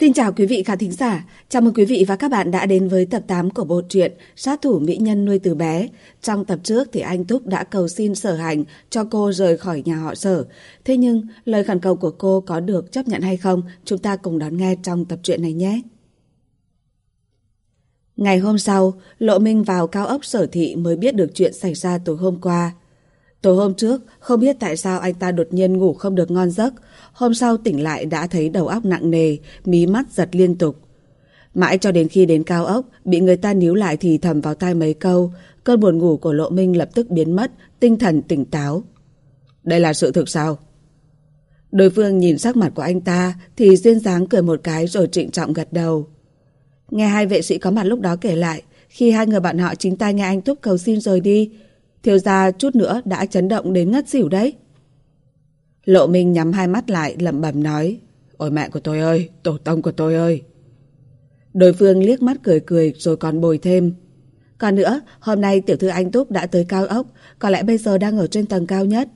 Xin chào quý vị khán thính giả, chào mừng quý vị và các bạn đã đến với tập 8 của bộ truyện Sát thủ mỹ nhân nuôi từ bé. Trong tập trước thì anh Túc đã cầu xin sở hành cho cô rời khỏi nhà họ sở. Thế nhưng lời khẩn cầu của cô có được chấp nhận hay không, chúng ta cùng đón nghe trong tập truyện này nhé. Ngày hôm sau, Lộ Minh vào cao ốc sở thị mới biết được chuyện xảy ra tối hôm qua. Tối hôm trước, không biết tại sao anh ta đột nhiên ngủ không được ngon giấc. Hôm sau tỉnh lại đã thấy đầu óc nặng nề, mí mắt giật liên tục. Mãi cho đến khi đến cao ốc, bị người ta níu lại thì thầm vào tai mấy câu. Cơn buồn ngủ của Lộ Minh lập tức biến mất, tinh thần tỉnh táo. Đây là sự thực sao? Đối phương nhìn sắc mặt của anh ta thì duyên dáng cười một cái rồi trịnh trọng gật đầu. Nghe hai vệ sĩ có mặt lúc đó kể lại, khi hai người bạn họ chính tay nghe anh Túc cầu xin rồi đi, Thiếu gia chút nữa đã chấn động đến ngất xỉu đấy. Lộ Minh nhắm hai mắt lại lẩm bẩm nói Ôi mẹ của tôi ơi, tổ tông của tôi ơi. Đối phương liếc mắt cười cười rồi còn bồi thêm. Còn nữa, hôm nay tiểu thư anh Túc đã tới cao ốc, có lẽ bây giờ đang ở trên tầng cao nhất.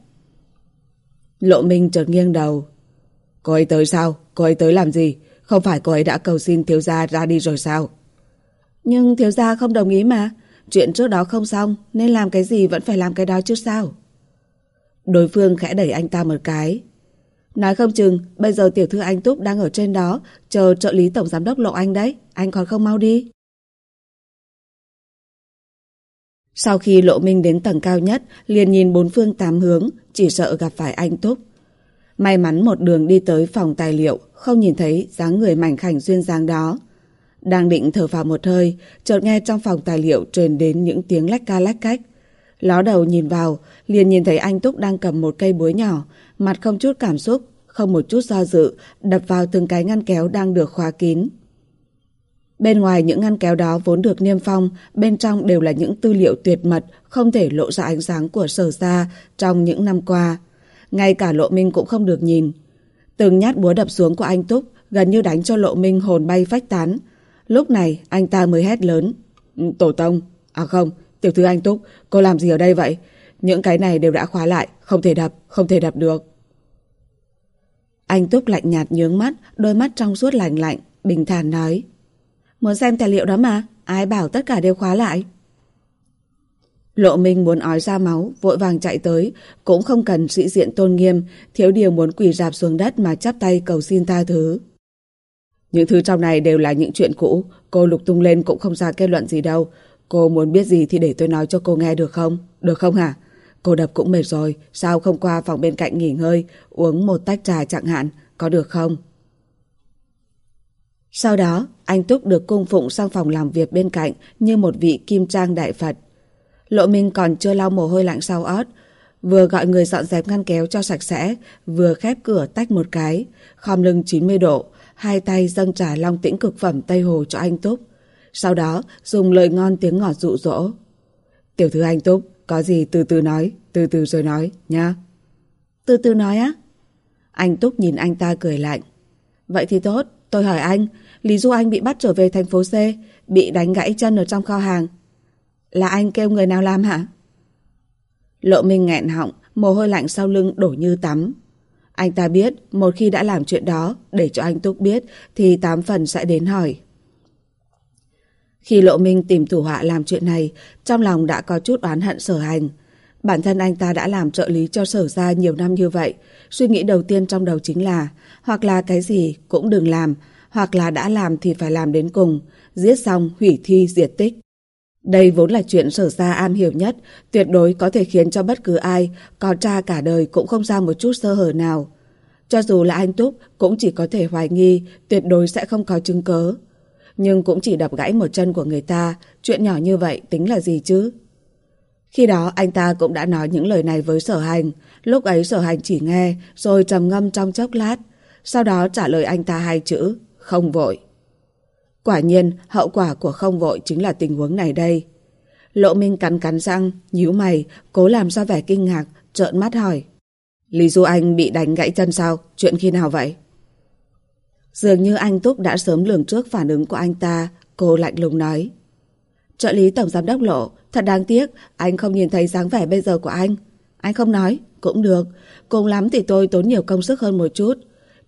Lộ Minh chợt nghiêng đầu. Cô ấy tới sao? Cô ấy tới làm gì? Không phải cô ấy đã cầu xin thiếu gia ra đi rồi sao? Nhưng thiếu gia không đồng ý mà. Chuyện trước đó không xong, Nên làm cái gì vẫn phải làm cái đó chứ sao? Đối phương khẽ đẩy anh ta một cái. Nói không chừng, Bây giờ tiểu thư anh Túc đang ở trên đó, Chờ trợ lý tổng giám đốc Lộ Anh đấy. Anh còn không mau đi. Sau khi Lộ Minh đến tầng cao nhất, liền nhìn bốn phương tám hướng, Chỉ sợ gặp phải anh Túc. May mắn một đường đi tới phòng tài liệu, Không nhìn thấy dáng người mảnh khảnh duyên dáng đó đang định thở vào một hơi, chợt nghe trong phòng tài liệu truyền đến những tiếng lách ca lách cách. Ló đầu nhìn vào, liền nhìn thấy anh Túc đang cầm một cây búa nhỏ, mặt không chút cảm xúc, không một chút do dự, đập vào từng cái ngăn kéo đang được khóa kín. Bên ngoài những ngăn kéo đó vốn được niêm phong, bên trong đều là những tư liệu tuyệt mật, không thể lộ ra ánh sáng của sở ra trong những năm qua. Ngay cả lộ minh cũng không được nhìn. Từng nhát búa đập xuống của anh Túc gần như đánh cho lộ minh hồn bay phách tán, Lúc này anh ta mới hét lớn. Ừ, tổ tông. À không, tiểu thư anh Túc, cô làm gì ở đây vậy? Những cái này đều đã khóa lại, không thể đập, không thể đập được. Anh Túc lạnh nhạt nhướng mắt, đôi mắt trong suốt lạnh lạnh, bình thản nói. Muốn xem tài liệu đó mà, ai bảo tất cả đều khóa lại. Lộ Minh muốn ói ra máu, vội vàng chạy tới, cũng không cần sĩ diện tôn nghiêm, thiếu điều muốn quỳ rạp xuống đất mà chắp tay cầu xin tha thứ. Những thứ trong này đều là những chuyện cũ, cô lục tung lên cũng không ra kết luận gì đâu. Cô muốn biết gì thì để tôi nói cho cô nghe được không? Được không hả? Cô đập cũng mệt rồi, sao không qua phòng bên cạnh nghỉ ngơi, uống một tách trà chẳng hạn, có được không? Sau đó, anh Túc được cung phụng sang phòng làm việc bên cạnh như một vị kim trang đại Phật. Lộ Minh còn chưa lau mồ hôi lạnh sau ót, vừa gọi người dọn dẹp ngăn kéo cho sạch sẽ, vừa khép cửa tách một cái, khom lưng 90 độ, hai tay dâng trà long tĩnh cực phẩm Tây Hồ cho anh Túc. Sau đó dùng lời ngon tiếng ngọt dụ dỗ. Tiểu thư anh Túc, có gì từ từ nói, từ từ rồi nói, nha. Từ từ nói á? Anh Túc nhìn anh ta cười lạnh. Vậy thì tốt, tôi hỏi anh, Lý Du Anh bị bắt trở về thành phố C, bị đánh gãy chân ở trong kho hàng. Là anh kêu người nào làm hả? Lộ Minh nghẹn họng, mồ hôi lạnh sau lưng đổ như tắm. Anh ta biết một khi đã làm chuyện đó để cho anh Túc biết thì tám phần sẽ đến hỏi. Khi Lộ Minh tìm thủ họa làm chuyện này, trong lòng đã có chút oán hận sở hành. Bản thân anh ta đã làm trợ lý cho sở ra nhiều năm như vậy. Suy nghĩ đầu tiên trong đầu chính là hoặc là cái gì cũng đừng làm, hoặc là đã làm thì phải làm đến cùng, giết xong hủy thi diệt tích. Đây vốn là chuyện sở ra am hiểu nhất, tuyệt đối có thể khiến cho bất cứ ai, có cha cả đời cũng không ra một chút sơ hở nào. Cho dù là anh Túc cũng chỉ có thể hoài nghi, tuyệt đối sẽ không có chứng cớ. Nhưng cũng chỉ đập gãy một chân của người ta, chuyện nhỏ như vậy tính là gì chứ? Khi đó anh ta cũng đã nói những lời này với sở hành, lúc ấy sở hành chỉ nghe rồi trầm ngâm trong chốc lát, sau đó trả lời anh ta hai chữ, không vội. Quả nhiên, hậu quả của không vội chính là tình huống này đây. Lộ Minh cắn cắn răng, nhíu mày, cố làm ra vẻ kinh ngạc, trợn mắt hỏi. Lý Du Anh bị đánh gãy chân sao? Chuyện khi nào vậy? Dường như anh Túc đã sớm lường trước phản ứng của anh ta, cô lạnh lùng nói. Trợ lý tổng giám đốc lộ, thật đáng tiếc, anh không nhìn thấy dáng vẻ bây giờ của anh. Anh không nói, cũng được, cùng lắm thì tôi tốn nhiều công sức hơn một chút.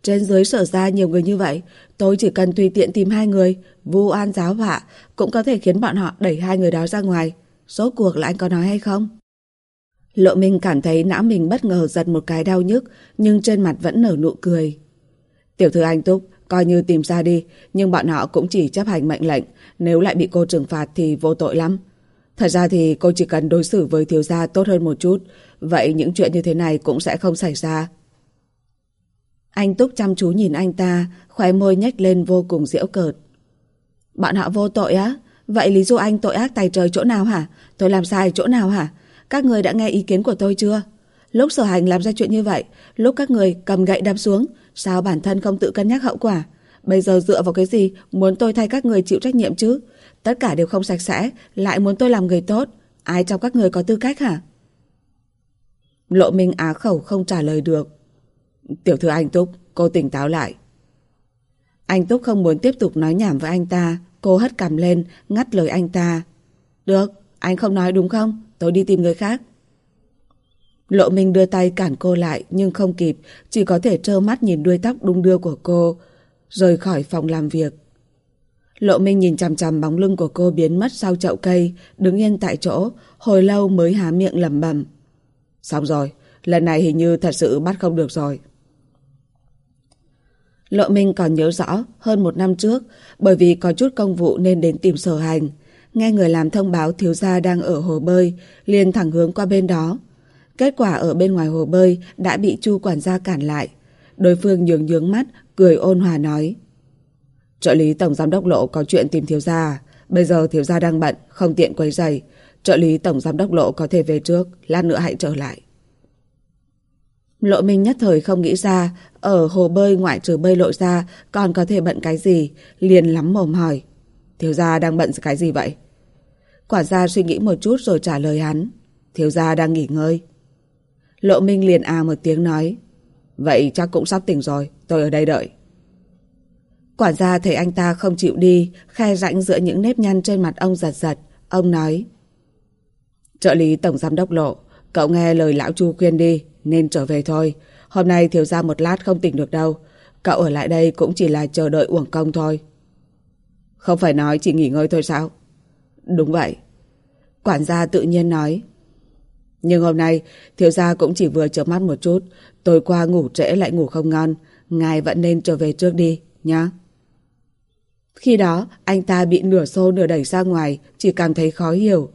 Trên dưới sở ra nhiều người như vậy, tôi chỉ cần tùy tiện tìm hai người, vu an giáo họa, cũng có thể khiến bọn họ đẩy hai người đó ra ngoài. Số cuộc là anh có nói hay không? Lộ Minh cảm thấy não mình bất ngờ giật một cái đau nhức, nhưng trên mặt vẫn nở nụ cười. Tiểu thư anh Túc, coi như tìm ra đi, nhưng bọn họ cũng chỉ chấp hành mệnh lệnh, nếu lại bị cô trừng phạt thì vô tội lắm. Thật ra thì cô chỉ cần đối xử với thiếu gia tốt hơn một chút, vậy những chuyện như thế này cũng sẽ không xảy ra. Anh Túc chăm chú nhìn anh ta, khóe môi nhếch lên vô cùng diễu cợt. Bọn họ vô tội á? Vậy lý do anh tội ác tài trời chỗ nào hả? Tôi làm sai chỗ nào hả? Các người đã nghe ý kiến của tôi chưa? Lúc sở hành làm ra chuyện như vậy, lúc các người cầm gậy đâm xuống, sao bản thân không tự cân nhắc hậu quả? Bây giờ dựa vào cái gì muốn tôi thay các người chịu trách nhiệm chứ? Tất cả đều không sạch sẽ, lại muốn tôi làm người tốt. Ai trong các người có tư cách hả? Lộ Minh á khẩu không trả lời được. Tiểu thư anh Túc, cô tỉnh táo lại. Anh Túc không muốn tiếp tục nói nhảm với anh ta, cô hất cằm lên, ngắt lời anh ta. Được, anh không nói đúng không? Tôi đi tìm người khác. Lộ Minh đưa tay cản cô lại nhưng không kịp, chỉ có thể trơ mắt nhìn đuôi tóc đung đưa của cô, rời khỏi phòng làm việc. Lộ Minh nhìn chằm chằm bóng lưng của cô biến mất sau chậu cây, đứng yên tại chỗ, hồi lâu mới há miệng lẩm bẩm. Xong rồi, lần này hình như thật sự bắt không được rồi. Lộ Minh còn nhớ rõ, hơn một năm trước, bởi vì có chút công vụ nên đến tìm sở hành. Nghe người làm thông báo thiếu gia đang ở hồ bơi, liền thẳng hướng qua bên đó. Kết quả ở bên ngoài hồ bơi đã bị chu quản gia cản lại. Đối phương nhướng nhướng mắt, cười ôn hòa nói. Trợ lý tổng giám đốc lộ có chuyện tìm thiếu gia. Bây giờ thiếu gia đang bận, không tiện quấy giày. Trợ lý tổng giám đốc lộ có thể về trước, lát nữa hãy trở lại. Lộ Minh nhất thời không nghĩ ra, ở hồ bơi ngoại trừ bơi lộ ra còn có thể bận cái gì, liền lắm mồm hỏi. Thiếu gia đang bận cái gì vậy? Quản gia suy nghĩ một chút rồi trả lời hắn. Thiếu gia đang nghỉ ngơi. Lộ Minh liền à một tiếng nói. Vậy chắc cũng sắp tỉnh rồi, tôi ở đây đợi. Quản gia thấy anh ta không chịu đi, khe rãnh giữa những nếp nhăn trên mặt ông giật giật. Ông nói. Trợ lý tổng giám đốc lộ, cậu nghe lời lão Chu khuyên đi, nên trở về thôi. Hôm nay thiếu ra một lát không tỉnh được đâu. Cậu ở lại đây cũng chỉ là chờ đợi uổng công thôi. Không phải nói chỉ nghỉ ngơi thôi sao? Đúng vậy. Quản gia tự nhiên nói. Nhưng hôm nay, thiếu gia cũng chỉ vừa chợp mắt một chút. Tối qua ngủ trễ lại ngủ không ngon. Ngài vẫn nên trở về trước đi, nhá. Khi đó, anh ta bị nửa xô nửa đẩy ra ngoài, chỉ cảm thấy khó hiểu.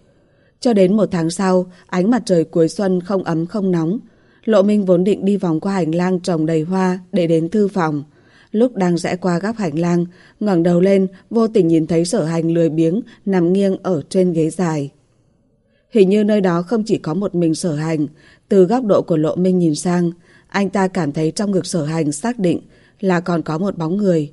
Cho đến một tháng sau, ánh mặt trời cuối xuân không ấm không nóng. Lộ Minh vốn định đi vòng qua hành lang trồng đầy hoa để đến thư phòng. Lúc đang rẽ qua góc hành lang, ngẩng đầu lên, vô tình nhìn thấy sở hành lười biếng nằm nghiêng ở trên ghế dài. Hình như nơi đó không chỉ có một mình sở hành. Từ góc độ của Lộ Minh nhìn sang, anh ta cảm thấy trong ngực sở hành xác định là còn có một bóng người.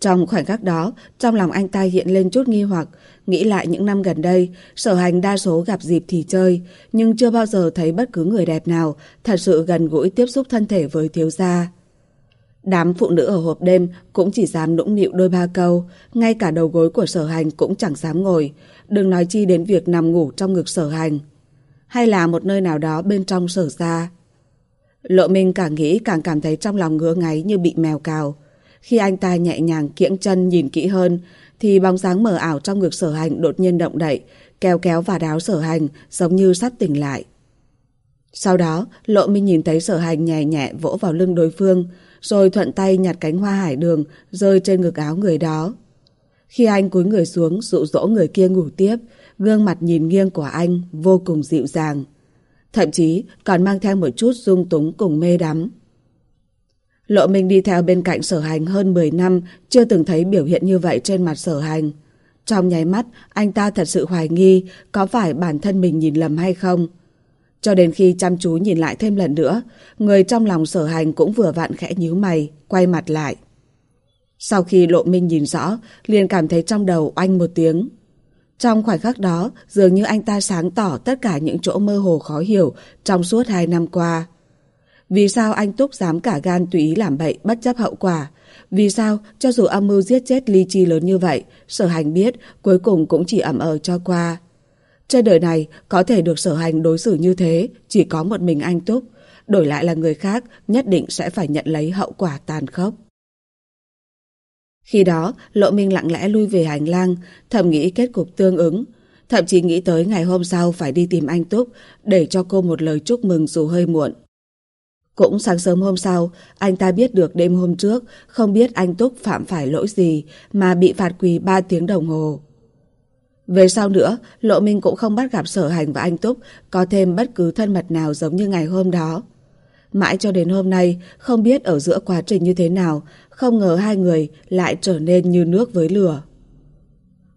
Trong khoảnh khắc đó, trong lòng anh ta hiện lên chút nghi hoặc, nghĩ lại những năm gần đây, sở hành đa số gặp dịp thì chơi, nhưng chưa bao giờ thấy bất cứ người đẹp nào thật sự gần gũi tiếp xúc thân thể với thiếu gia. Đám phụ nữ ở hộp đêm cũng chỉ dám nũng nịu đôi ba câu, ngay cả đầu gối của sở hành cũng chẳng dám ngồi, đừng nói chi đến việc nằm ngủ trong ngực sở hành. Hay là một nơi nào đó bên trong sở ra. Lộ Minh càng nghĩ càng cảm thấy trong lòng ngứa ngáy như bị mèo cào. Khi anh ta nhẹ nhàng kiễng chân nhìn kỹ hơn, thì bóng dáng mờ ảo trong ngực sở hành đột nhiên động đậy, kéo kéo và đáo sở hành giống như sắp tỉnh lại. Sau đó, Lộ Minh nhìn thấy sở hành nhẹ nhẹ vỗ vào lưng đối phương, rồi thuận tay nhặt cánh hoa hải đường rơi trên ngực áo người đó. Khi anh cúi người xuống dụ dỗ người kia ngủ tiếp, gương mặt nhìn nghiêng của anh vô cùng dịu dàng. Thậm chí còn mang theo một chút dung túng cùng mê đắm. Lộ Minh đi theo bên cạnh sở hành hơn 10 năm, chưa từng thấy biểu hiện như vậy trên mặt sở hành. Trong nháy mắt, anh ta thật sự hoài nghi có phải bản thân mình nhìn lầm hay không. Cho đến khi chăm chú nhìn lại thêm lần nữa, người trong lòng sở hành cũng vừa vặn khẽ nhíu mày, quay mặt lại. Sau khi Lộ Minh nhìn rõ, liền cảm thấy trong đầu oanh một tiếng. Trong khoảnh khắc đó, dường như anh ta sáng tỏ tất cả những chỗ mơ hồ khó hiểu trong suốt hai năm qua. Vì sao anh Túc dám cả gan tùy ý làm bậy bất chấp hậu quả? Vì sao cho dù âm mưu giết chết ly chi lớn như vậy, sở hành biết cuối cùng cũng chỉ ẩm ờ cho qua. Trên đời này có thể được sở hành đối xử như thế chỉ có một mình anh Túc. đổi lại là người khác nhất định sẽ phải nhận lấy hậu quả tàn khốc. Khi đó, Lộ Minh lặng lẽ lui về hành lang, thầm nghĩ kết cục tương ứng, thậm chí nghĩ tới ngày hôm sau phải đi tìm anh Túc để cho cô một lời chúc mừng dù hơi muộn. Cũng sáng sớm hôm sau, anh ta biết được đêm hôm trước không biết anh Túc phạm phải lỗi gì mà bị phạt quỳ 3 tiếng đồng hồ. Về sau nữa, Lộ Minh cũng không bắt gặp sở hành và anh Túc có thêm bất cứ thân mật nào giống như ngày hôm đó. Mãi cho đến hôm nay, không biết ở giữa quá trình như thế nào, không ngờ hai người lại trở nên như nước với lửa.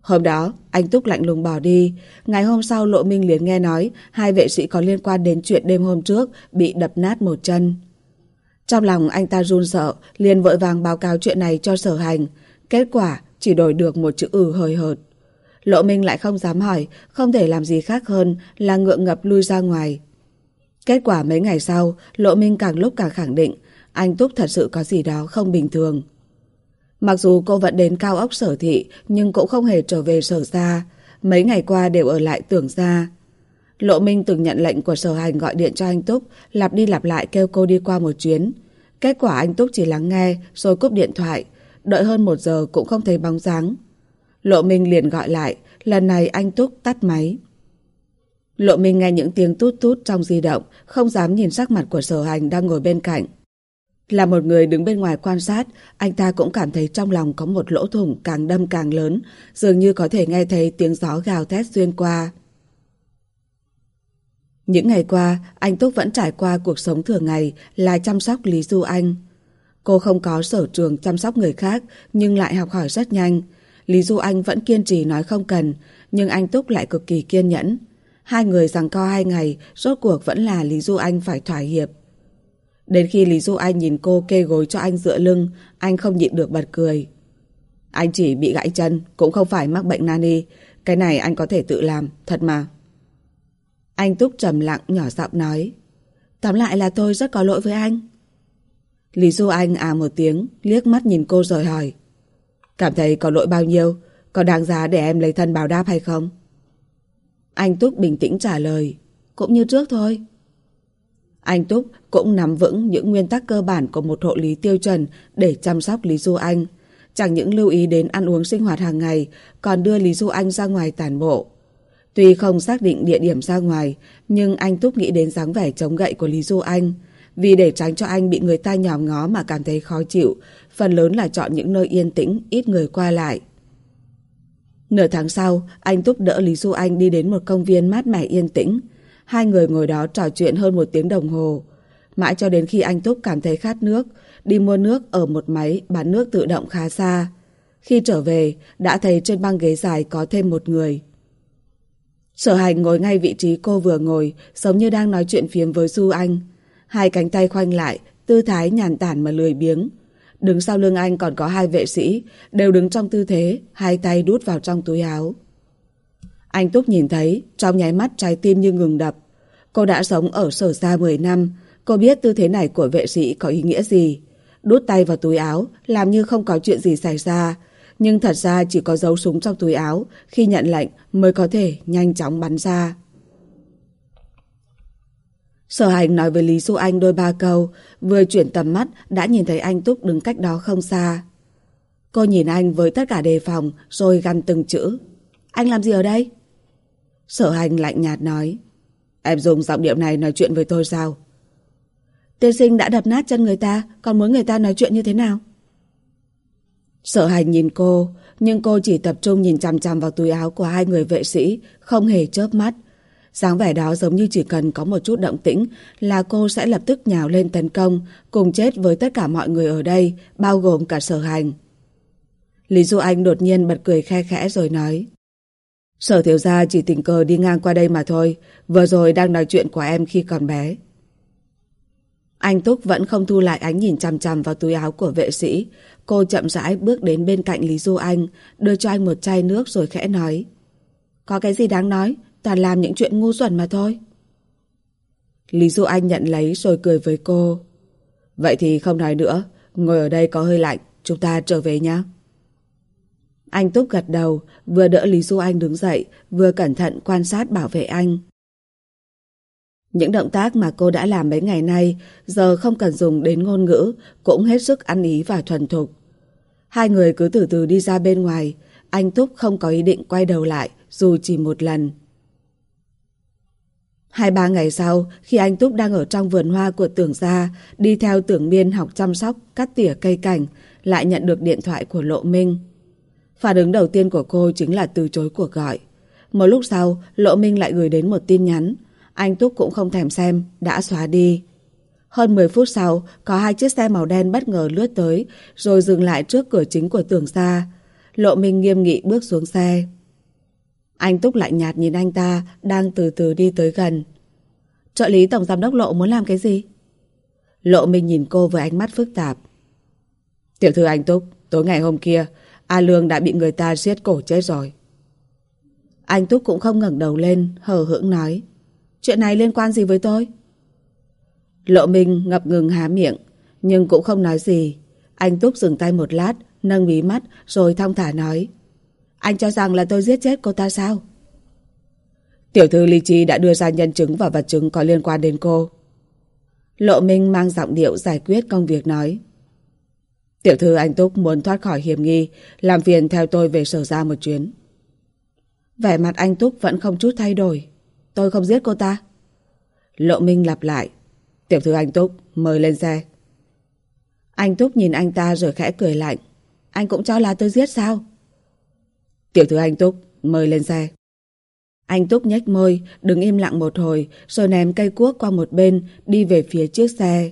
Hôm đó, anh Túc lạnh lùng bỏ đi. Ngày hôm sau Lộ Minh liền nghe nói hai vệ sĩ có liên quan đến chuyện đêm hôm trước bị đập nát một chân. Trong lòng anh ta run sợ, liền vội vàng báo cáo chuyện này cho sở hành. Kết quả chỉ đổi được một chữ ừ hơi hợt. Lộ Minh lại không dám hỏi, không thể làm gì khác hơn là ngượng ngập lui ra ngoài. Kết quả mấy ngày sau, Lộ Minh càng lúc càng khẳng định anh Túc thật sự có gì đó không bình thường. Mặc dù cô vẫn đến cao ốc sở thị nhưng cũng không hề trở về sở ra. Mấy ngày qua đều ở lại tưởng ra. Lộ Minh từng nhận lệnh của sở hành gọi điện cho anh Túc lặp đi lặp lại kêu cô đi qua một chuyến. Kết quả anh Túc chỉ lắng nghe rồi cúp điện thoại. Đợi hơn một giờ cũng không thấy bóng dáng. Lộ Minh liền gọi lại, lần này anh Túc tắt máy. Lộ Minh nghe những tiếng tút tút trong di động, không dám nhìn sắc mặt của sở hành đang ngồi bên cạnh. Là một người đứng bên ngoài quan sát, anh ta cũng cảm thấy trong lòng có một lỗ thủng càng đâm càng lớn, dường như có thể nghe thấy tiếng gió gào thét xuyên qua. Những ngày qua, anh Túc vẫn trải qua cuộc sống thường ngày là chăm sóc Lý Du Anh. Cô không có sở trường chăm sóc người khác nhưng lại học hỏi rất nhanh. Lý Du Anh vẫn kiên trì nói không cần, nhưng anh Túc lại cực kỳ kiên nhẫn. Hai người rằng co hai ngày, rốt cuộc vẫn là Lý Du Anh phải thỏa hiệp. Đến khi Lý Du Anh nhìn cô kê gối cho anh dựa lưng, anh không nhịn được bật cười. Anh chỉ bị gãy chân, cũng không phải mắc bệnh nani. Cái này anh có thể tự làm, thật mà. Anh Túc trầm lặng nhỏ giọng nói. Tóm lại là tôi rất có lỗi với anh. Lý Du Anh à một tiếng, liếc mắt nhìn cô rồi hỏi. Cảm thấy có lỗi bao nhiêu, có đáng giá để em lấy thân báo đáp hay không? Anh Túc bình tĩnh trả lời. Cũng như trước thôi. Anh Túc cũng nắm vững những nguyên tắc cơ bản của một hộ lý tiêu chuẩn để chăm sóc Lý Du Anh. Chẳng những lưu ý đến ăn uống sinh hoạt hàng ngày, còn đưa Lý Du Anh ra ngoài tản bộ. Tuy không xác định địa điểm ra ngoài, nhưng anh Túc nghĩ đến dáng vẻ chống gậy của Lý Du Anh. Vì để tránh cho anh bị người ta nhòm ngó mà cảm thấy khó chịu, phần lớn là chọn những nơi yên tĩnh, ít người qua lại. Nửa tháng sau, anh Túc đỡ Lý Du Anh đi đến một công viên mát mẻ yên tĩnh. Hai người ngồi đó trò chuyện hơn một tiếng đồng hồ. Mãi cho đến khi anh Túc cảm thấy khát nước, đi mua nước ở một máy bán nước tự động khá xa. Khi trở về, đã thấy trên băng ghế dài có thêm một người. Sở hành ngồi ngay vị trí cô vừa ngồi, giống như đang nói chuyện phiếm với Du Anh. Hai cánh tay khoanh lại, tư thái nhàn tản mà lười biếng. Đứng sau lưng anh còn có hai vệ sĩ, đều đứng trong tư thế, hai tay đút vào trong túi áo. Anh Túc nhìn thấy, trong nháy mắt trái tim như ngừng đập. Cô đã sống ở sở xa 10 năm, cô biết tư thế này của vệ sĩ có ý nghĩa gì. Đút tay vào túi áo, làm như không có chuyện gì xảy ra. Nhưng thật ra chỉ có dấu súng trong túi áo, khi nhận lệnh mới có thể nhanh chóng bắn ra. Sở hành nói với Lý Du Anh đôi ba câu, vừa chuyển tầm mắt đã nhìn thấy anh Túc đứng cách đó không xa. Cô nhìn anh với tất cả đề phòng rồi gằn từng chữ. Anh làm gì ở đây? Sở hành lạnh nhạt nói. Em dùng giọng điệu này nói chuyện với tôi sao? Tiên sinh đã đập nát chân người ta, còn muốn người ta nói chuyện như thế nào? Sở hành nhìn cô, nhưng cô chỉ tập trung nhìn chằm chằm vào túi áo của hai người vệ sĩ, không hề chớp mắt. dáng vẻ đó giống như chỉ cần có một chút động tĩnh là cô sẽ lập tức nhào lên tấn công, cùng chết với tất cả mọi người ở đây, bao gồm cả sở hành. Lý Du Anh đột nhiên bật cười khe khẽ rồi nói. Sở thiếu gia chỉ tình cờ đi ngang qua đây mà thôi, vừa rồi đang nói chuyện của em khi còn bé. Anh Túc vẫn không thu lại ánh nhìn chằm chằm vào túi áo của vệ sĩ. Cô chậm rãi bước đến bên cạnh Lý Du Anh, đưa cho anh một chai nước rồi khẽ nói. Có cái gì đáng nói, toàn làm những chuyện ngu xuẩn mà thôi. Lý Du Anh nhận lấy rồi cười với cô. Vậy thì không nói nữa, ngồi ở đây có hơi lạnh, chúng ta trở về nhé. Anh Túc gật đầu, vừa đỡ Lý Du Anh đứng dậy, vừa cẩn thận quan sát bảo vệ anh. Những động tác mà cô đã làm mấy ngày nay giờ không cần dùng đến ngôn ngữ, cũng hết sức ăn ý và thuần thục. Hai người cứ từ từ đi ra bên ngoài, anh Túc không có ý định quay đầu lại dù chỉ một lần. Hai ba ngày sau, khi anh Túc đang ở trong vườn hoa của tưởng gia, đi theo tưởng miên học chăm sóc, cắt tỉa cây cảnh, lại nhận được điện thoại của Lộ Minh. Phản ứng đầu tiên của cô chính là từ chối cuộc gọi. Một lúc sau, Lộ Minh lại gửi đến một tin nhắn. Anh Túc cũng không thèm xem, đã xóa đi. Hơn 10 phút sau, có hai chiếc xe màu đen bất ngờ lướt tới, rồi dừng lại trước cửa chính của tường gia. Lộ Minh nghiêm nghị bước xuống xe. Anh Túc lại nhạt nhìn anh ta, đang từ từ đi tới gần. Trợ lý Tổng Giám đốc Lộ muốn làm cái gì? Lộ Minh nhìn cô với ánh mắt phức tạp. Tiểu thư anh Túc, tối ngày hôm kia, A Lương đã bị người ta giết cổ chết rồi. Anh Túc cũng không ngẩng đầu lên, hờ hững nói. Chuyện này liên quan gì với tôi? Lộ Minh ngập ngừng há miệng, nhưng cũng không nói gì. Anh Túc dừng tay một lát, nâng mí mắt, rồi thong thả nói. Anh cho rằng là tôi giết chết cô ta sao? Tiểu thư Ly Chi đã đưa ra nhân chứng và vật chứng có liên quan đến cô. Lộ Minh mang giọng điệu giải quyết công việc nói. Tiểu thư anh Túc muốn thoát khỏi hiểm nghi, làm phiền theo tôi về sở ra một chuyến. Vẻ mặt anh Túc vẫn không chút thay đổi. Tôi không giết cô ta. Lộ Minh lặp lại. Tiểu thư anh Túc, mời lên xe. Anh Túc nhìn anh ta rồi khẽ cười lạnh. Anh cũng cho là tôi giết sao? Tiểu thư anh Túc, mời lên xe. Anh Túc nhếch môi, đứng im lặng một hồi, rồi ném cây cuốc qua một bên, đi về phía chiếc xe.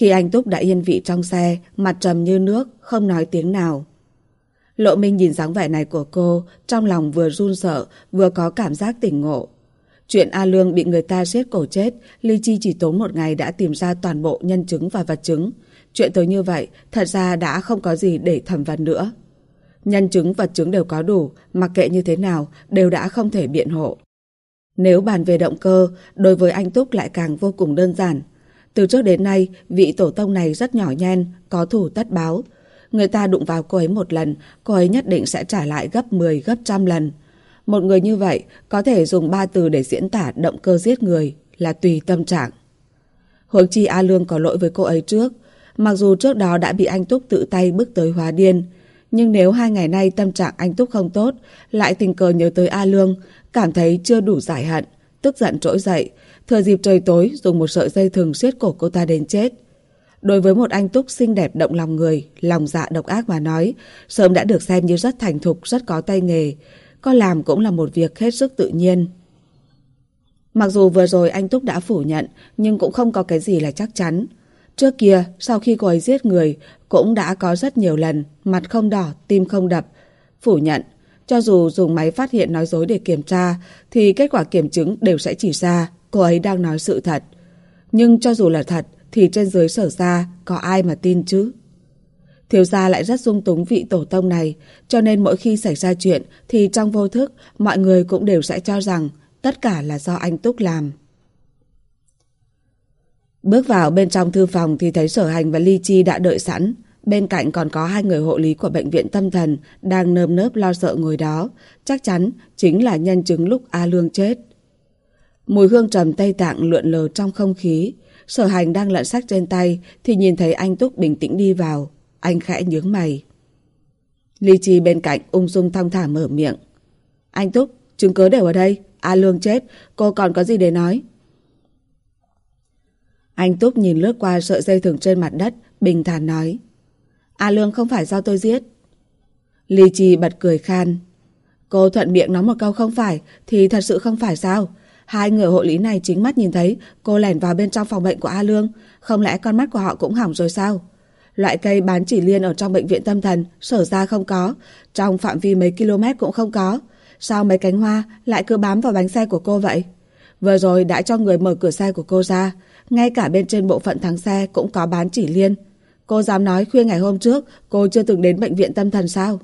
Khi anh Túc đã yên vị trong xe, mặt trầm như nước, không nói tiếng nào. Lộ Minh nhìn dáng vẻ này của cô, trong lòng vừa run sợ, vừa có cảm giác tỉnh ngộ. Chuyện A Lương bị người ta giết cổ chết, Ly Chi chỉ tốn một ngày đã tìm ra toàn bộ nhân chứng và vật chứng. Chuyện tới như vậy, thật ra đã không có gì để thẩm vấn nữa. Nhân chứng vật chứng đều có đủ, mặc kệ như thế nào, đều đã không thể biện hộ. Nếu bàn về động cơ, đối với anh Túc lại càng vô cùng đơn giản. Từ trước đến nay, vị tổ tông này rất nhỏ nhen, có thủ tất báo. Người ta đụng vào cô ấy một lần, cô ấy nhất định sẽ trả lại gấp 10, gấp trăm lần. Một người như vậy có thể dùng ba từ để diễn tả động cơ giết người là tùy tâm trạng. Huống chi A Lương có lỗi với cô ấy trước, mặc dù trước đó đã bị anh Túc tự tay bước tới hóa điên, nhưng nếu hai ngày nay tâm trạng anh Túc không tốt, lại tình cờ nhớ tới A Lương, cảm thấy chưa đủ giải hận, tức giận trỗi dậy, thừa dịp trời tối dùng một sợi dây thừng siết cổ cô ta đến chết. Đối với một anh Túc xinh đẹp động lòng người, lòng dạ độc ác mà nói, sớm đã được xem như rất thành thục, rất có tay nghề. Có làm cũng là một việc hết sức tự nhiên. Mặc dù vừa rồi anh Túc đã phủ nhận, nhưng cũng không có cái gì là chắc chắn. Trước kia, sau khi cô ấy giết người, cũng đã có rất nhiều lần, mặt không đỏ, tim không đập. Phủ nhận, cho dù dùng máy phát hiện nói dối để kiểm tra, thì kết quả kiểm chứng đều sẽ chỉ ra cô ấy đang nói sự thật. Nhưng cho dù là thật, thì trên dưới sở ra có ai mà tin chứ? Thiếu gia lại rất dung túng vị tổ tông này, cho nên mỗi khi xảy ra chuyện thì trong vô thức mọi người cũng đều sẽ cho rằng tất cả là do anh Túc làm. Bước vào bên trong thư phòng thì thấy sở hành và Ly Chi đã đợi sẵn. Bên cạnh còn có hai người hộ lý của bệnh viện tâm thần đang nơm nớp lo sợ ngồi đó. Chắc chắn chính là nhân chứng lúc A Lương chết. Mùi hương trầm Tây Tạng lượn lờ trong không khí. Sở hành đang lận sách trên tay thì nhìn thấy anh Túc bình tĩnh đi vào. Anh khẽ nhướng mày. Ly Chi bên cạnh ung dung thong thả mở miệng. Anh Túc, chứng cứ đều ở đây. A Lương chết, cô còn có gì để nói? Anh Túc nhìn lướt qua sợi dây thừng trên mặt đất, bình thản nói. A Lương không phải do tôi giết. Ly Chi bật cười khan. Cô thuận miệng nói một câu không phải, thì thật sự không phải sao? Hai người hộ lý này chính mắt nhìn thấy cô lẻn vào bên trong phòng bệnh của A Lương. Không lẽ con mắt của họ cũng hỏng rồi sao? Loại cây bán chỉ liên ở trong bệnh viện tâm thần, sở ra không có. Trong phạm vi mấy km cũng không có. Sao mấy cánh hoa lại cứ bám vào bánh xe của cô vậy? Vừa rồi đã cho người mở cửa xe của cô ra. Ngay cả bên trên bộ phận thắng xe cũng có bán chỉ liên. Cô dám nói khuya ngày hôm trước cô chưa từng đến bệnh viện tâm thần sao?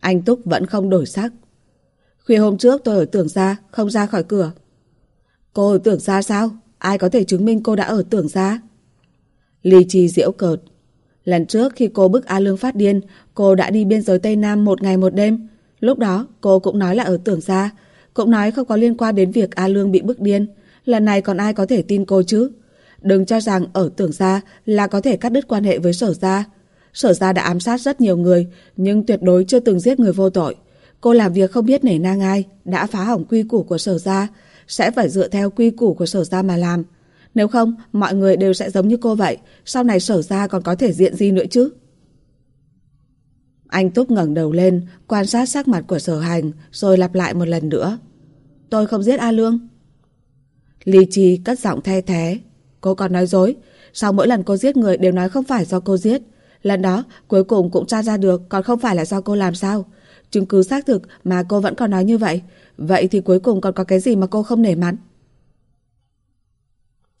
Anh Túc vẫn không đổi sắc. Khuya hôm trước tôi ở tưởng gia, không ra khỏi cửa. Cô ở tưởng gia sao? Ai có thể chứng minh cô đã ở tưởng gia? Lý Chi diễu cợt. Lần trước khi cô bức A Lương phát điên, cô đã đi biên giới Tây Nam một ngày một đêm. Lúc đó cô cũng nói là ở tưởng gia. cũng nói không có liên quan đến việc A Lương bị bức điên. Lần này còn ai có thể tin cô chứ? Đừng cho rằng ở tưởng gia là có thể cắt đứt quan hệ với sở gia. Sở gia đã ám sát rất nhiều người, nhưng tuyệt đối chưa từng giết người vô tội. Cô làm việc không biết nể nang ai, đã phá hỏng quy củ của sở gia, sẽ phải dựa theo quy củ của sở gia mà làm. Nếu không, mọi người đều sẽ giống như cô vậy, sau này sở gia còn có thể diện gì nữa chứ? Anh Túc ngẩng đầu lên, quan sát sắc mặt của sở hành, rồi lặp lại một lần nữa. Tôi không giết A Lương. Ly Chi cất giọng the thế. Cô còn nói dối. Sau mỗi lần cô giết người đều nói không phải do cô giết. Lần đó cuối cùng cũng tra ra được còn không phải là do cô làm sao. Chứng cứ xác thực mà cô vẫn còn nói như vậy. Vậy thì cuối cùng còn có cái gì mà cô không nể mặt?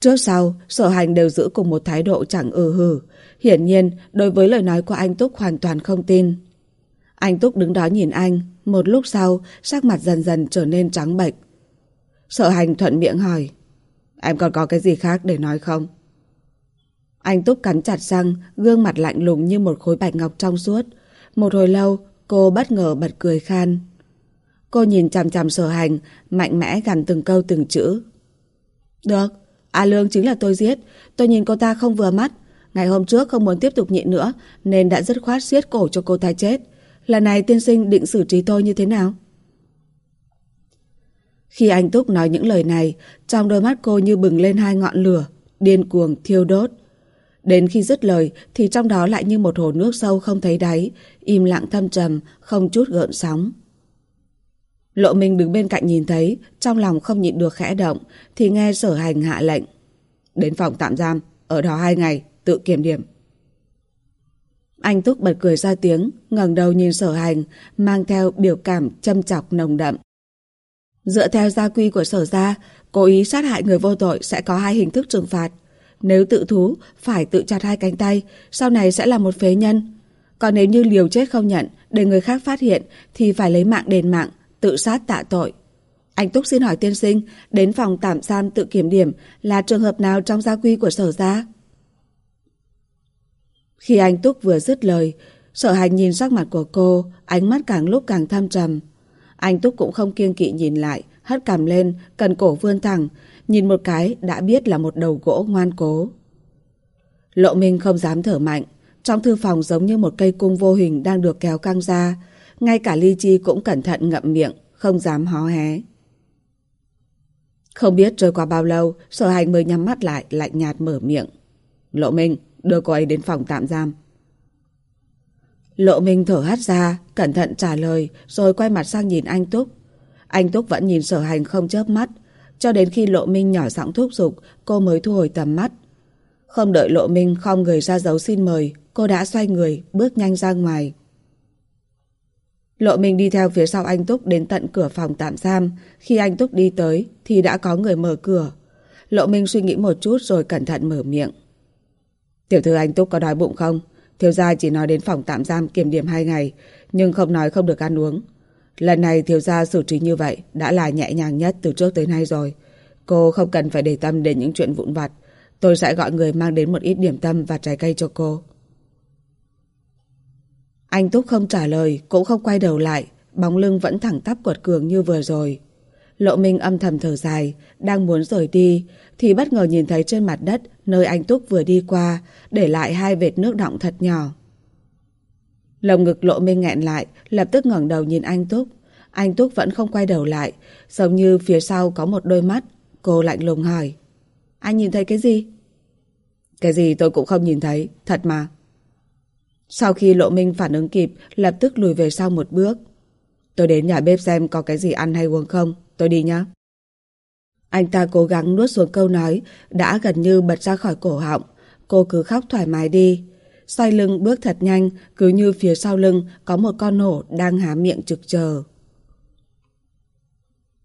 Trước sau, sở hành đều giữ cùng một thái độ chẳng ừ hừ. Hiển nhiên, đối với lời nói của anh Túc hoàn toàn không tin. Anh Túc đứng đó nhìn anh, một lúc sau, sắc mặt dần dần trở nên trắng bệch. Sở hành thuận miệng hỏi, em còn có cái gì khác để nói không? Anh Túc cắn chặt răng, gương mặt lạnh lùng như một khối bạch ngọc trong suốt. Một hồi lâu, cô bất ngờ bật cười khan. Cô nhìn chằm chằm sở hành, mạnh mẽ gằn từng câu từng chữ. Được, A Lương chính là tôi giết. Tôi nhìn cô ta không vừa mắt. Ngày hôm trước không muốn tiếp tục nhịn nữa, nên đã dứt khoát xiết cổ cho cô ta chết. Lần này tiên sinh định xử trí tôi như thế nào? Khi anh Túc nói những lời này, trong đôi mắt cô như bừng lên hai ngọn lửa, điên cuồng thiêu đốt. Đến khi dứt lời thì trong đó lại như một hồ nước sâu không thấy đáy, im lặng thâm trầm, không chút gợn sóng. Lộ Minh đứng bên cạnh nhìn thấy, trong lòng không nhịn được khẽ động, thì nghe sở hành hạ lệnh. Đến phòng tạm giam, ở đó hai ngày, tự kiểm điểm. Anh Túc bật cười ra tiếng, ngẩng đầu nhìn sở hành, mang theo biểu cảm châm chọc nồng đậm. Dựa theo gia quy của sở gia, cố ý sát hại người vô tội sẽ có hai hình thức trừng phạt. Nếu tự thú, phải tự chặt hai cánh tay, sau này sẽ là một phế nhân. Còn nếu như liều chết không nhận, để người khác phát hiện, thì phải lấy mạng đền mạng, tự sát tạ tội. Anh Túc xin hỏi tiên sinh, đến phòng tạm giam tự kiểm điểm là trường hợp nào trong gia quy của sở gia? Khi anh Túc vừa dứt lời, sở hành nhìn sắc mặt của cô, ánh mắt càng lúc càng thâm trầm. Anh Túc cũng không kiêng kỵ nhìn lại, hất cằm lên, cần cổ vươn thẳng, nhìn một cái đã biết là một đầu gỗ ngoan cố. Lộ Minh không dám thở mạnh, trong thư phòng giống như một cây cung vô hình đang được kéo căng ra, ngay cả Ly Chi cũng cẩn thận ngậm miệng, không dám hó hé. Không biết trôi qua bao lâu, sở hành mới nhắm mắt lại, lạnh nhạt mở miệng. Lộ Minh, đưa cô ấy đến phòng tạm giam. Lộ Minh thở hắt ra, cẩn thận trả lời, rồi quay mặt sang nhìn anh Túc. Anh Túc vẫn nhìn sở hành không chớp mắt, cho đến khi Lộ Minh nhỏ giọng thúc giục, cô mới thu hồi tầm mắt. Không đợi Lộ Minh không người ra dấu xin mời, cô đã xoay người, bước nhanh ra ngoài. Lộ Minh đi theo phía sau anh Túc đến tận cửa phòng tạm giam. Khi anh Túc đi tới thì đã có người mở cửa. Lộ Minh suy nghĩ một chút rồi cẩn thận mở miệng. Tiểu thư anh Túc có đói bụng không? Thiếu gia chỉ nói đến phòng tạm giam kiểm điểm hai ngày, nhưng không nói không được ăn uống. Lần này thiếu gia xử trí như vậy đã là nhẹ nhàng nhất từ trước tới nay rồi. Cô không cần phải để tâm đến những chuyện vụn vặt. Tôi sẽ gọi người mang đến một ít điểm tâm và trái cây cho cô. Anh Túc không trả lời, cũng không quay đầu lại, bóng lưng vẫn thẳng tắp quật cường như vừa rồi. Lộ Minh âm thầm thở dài, đang muốn rời đi, thì bất ngờ nhìn thấy trên mặt đất nơi anh Túc vừa đi qua, để lại hai vệt nước đọng thật nhỏ. Lồng ngực Lộ Minh nghẹn lại, lập tức ngẩng đầu nhìn anh Túc. Anh Túc vẫn không quay đầu lại, giống như phía sau có một đôi mắt. Cô lạnh lùng hỏi. Anh nhìn thấy cái gì? Cái gì tôi cũng không nhìn thấy, thật mà. Sau khi Lộ Minh phản ứng kịp, lập tức lùi về sau một bước. Tôi đến nhà bếp xem có cái gì ăn hay uống không, tôi đi nhé. Anh ta cố gắng nuốt xuống câu nói, đã gần như bật ra khỏi cổ họng. Cô cứ khóc thoải mái đi. Xoay lưng bước thật nhanh, cứ như phía sau lưng có một con hổ đang há miệng trực chờ.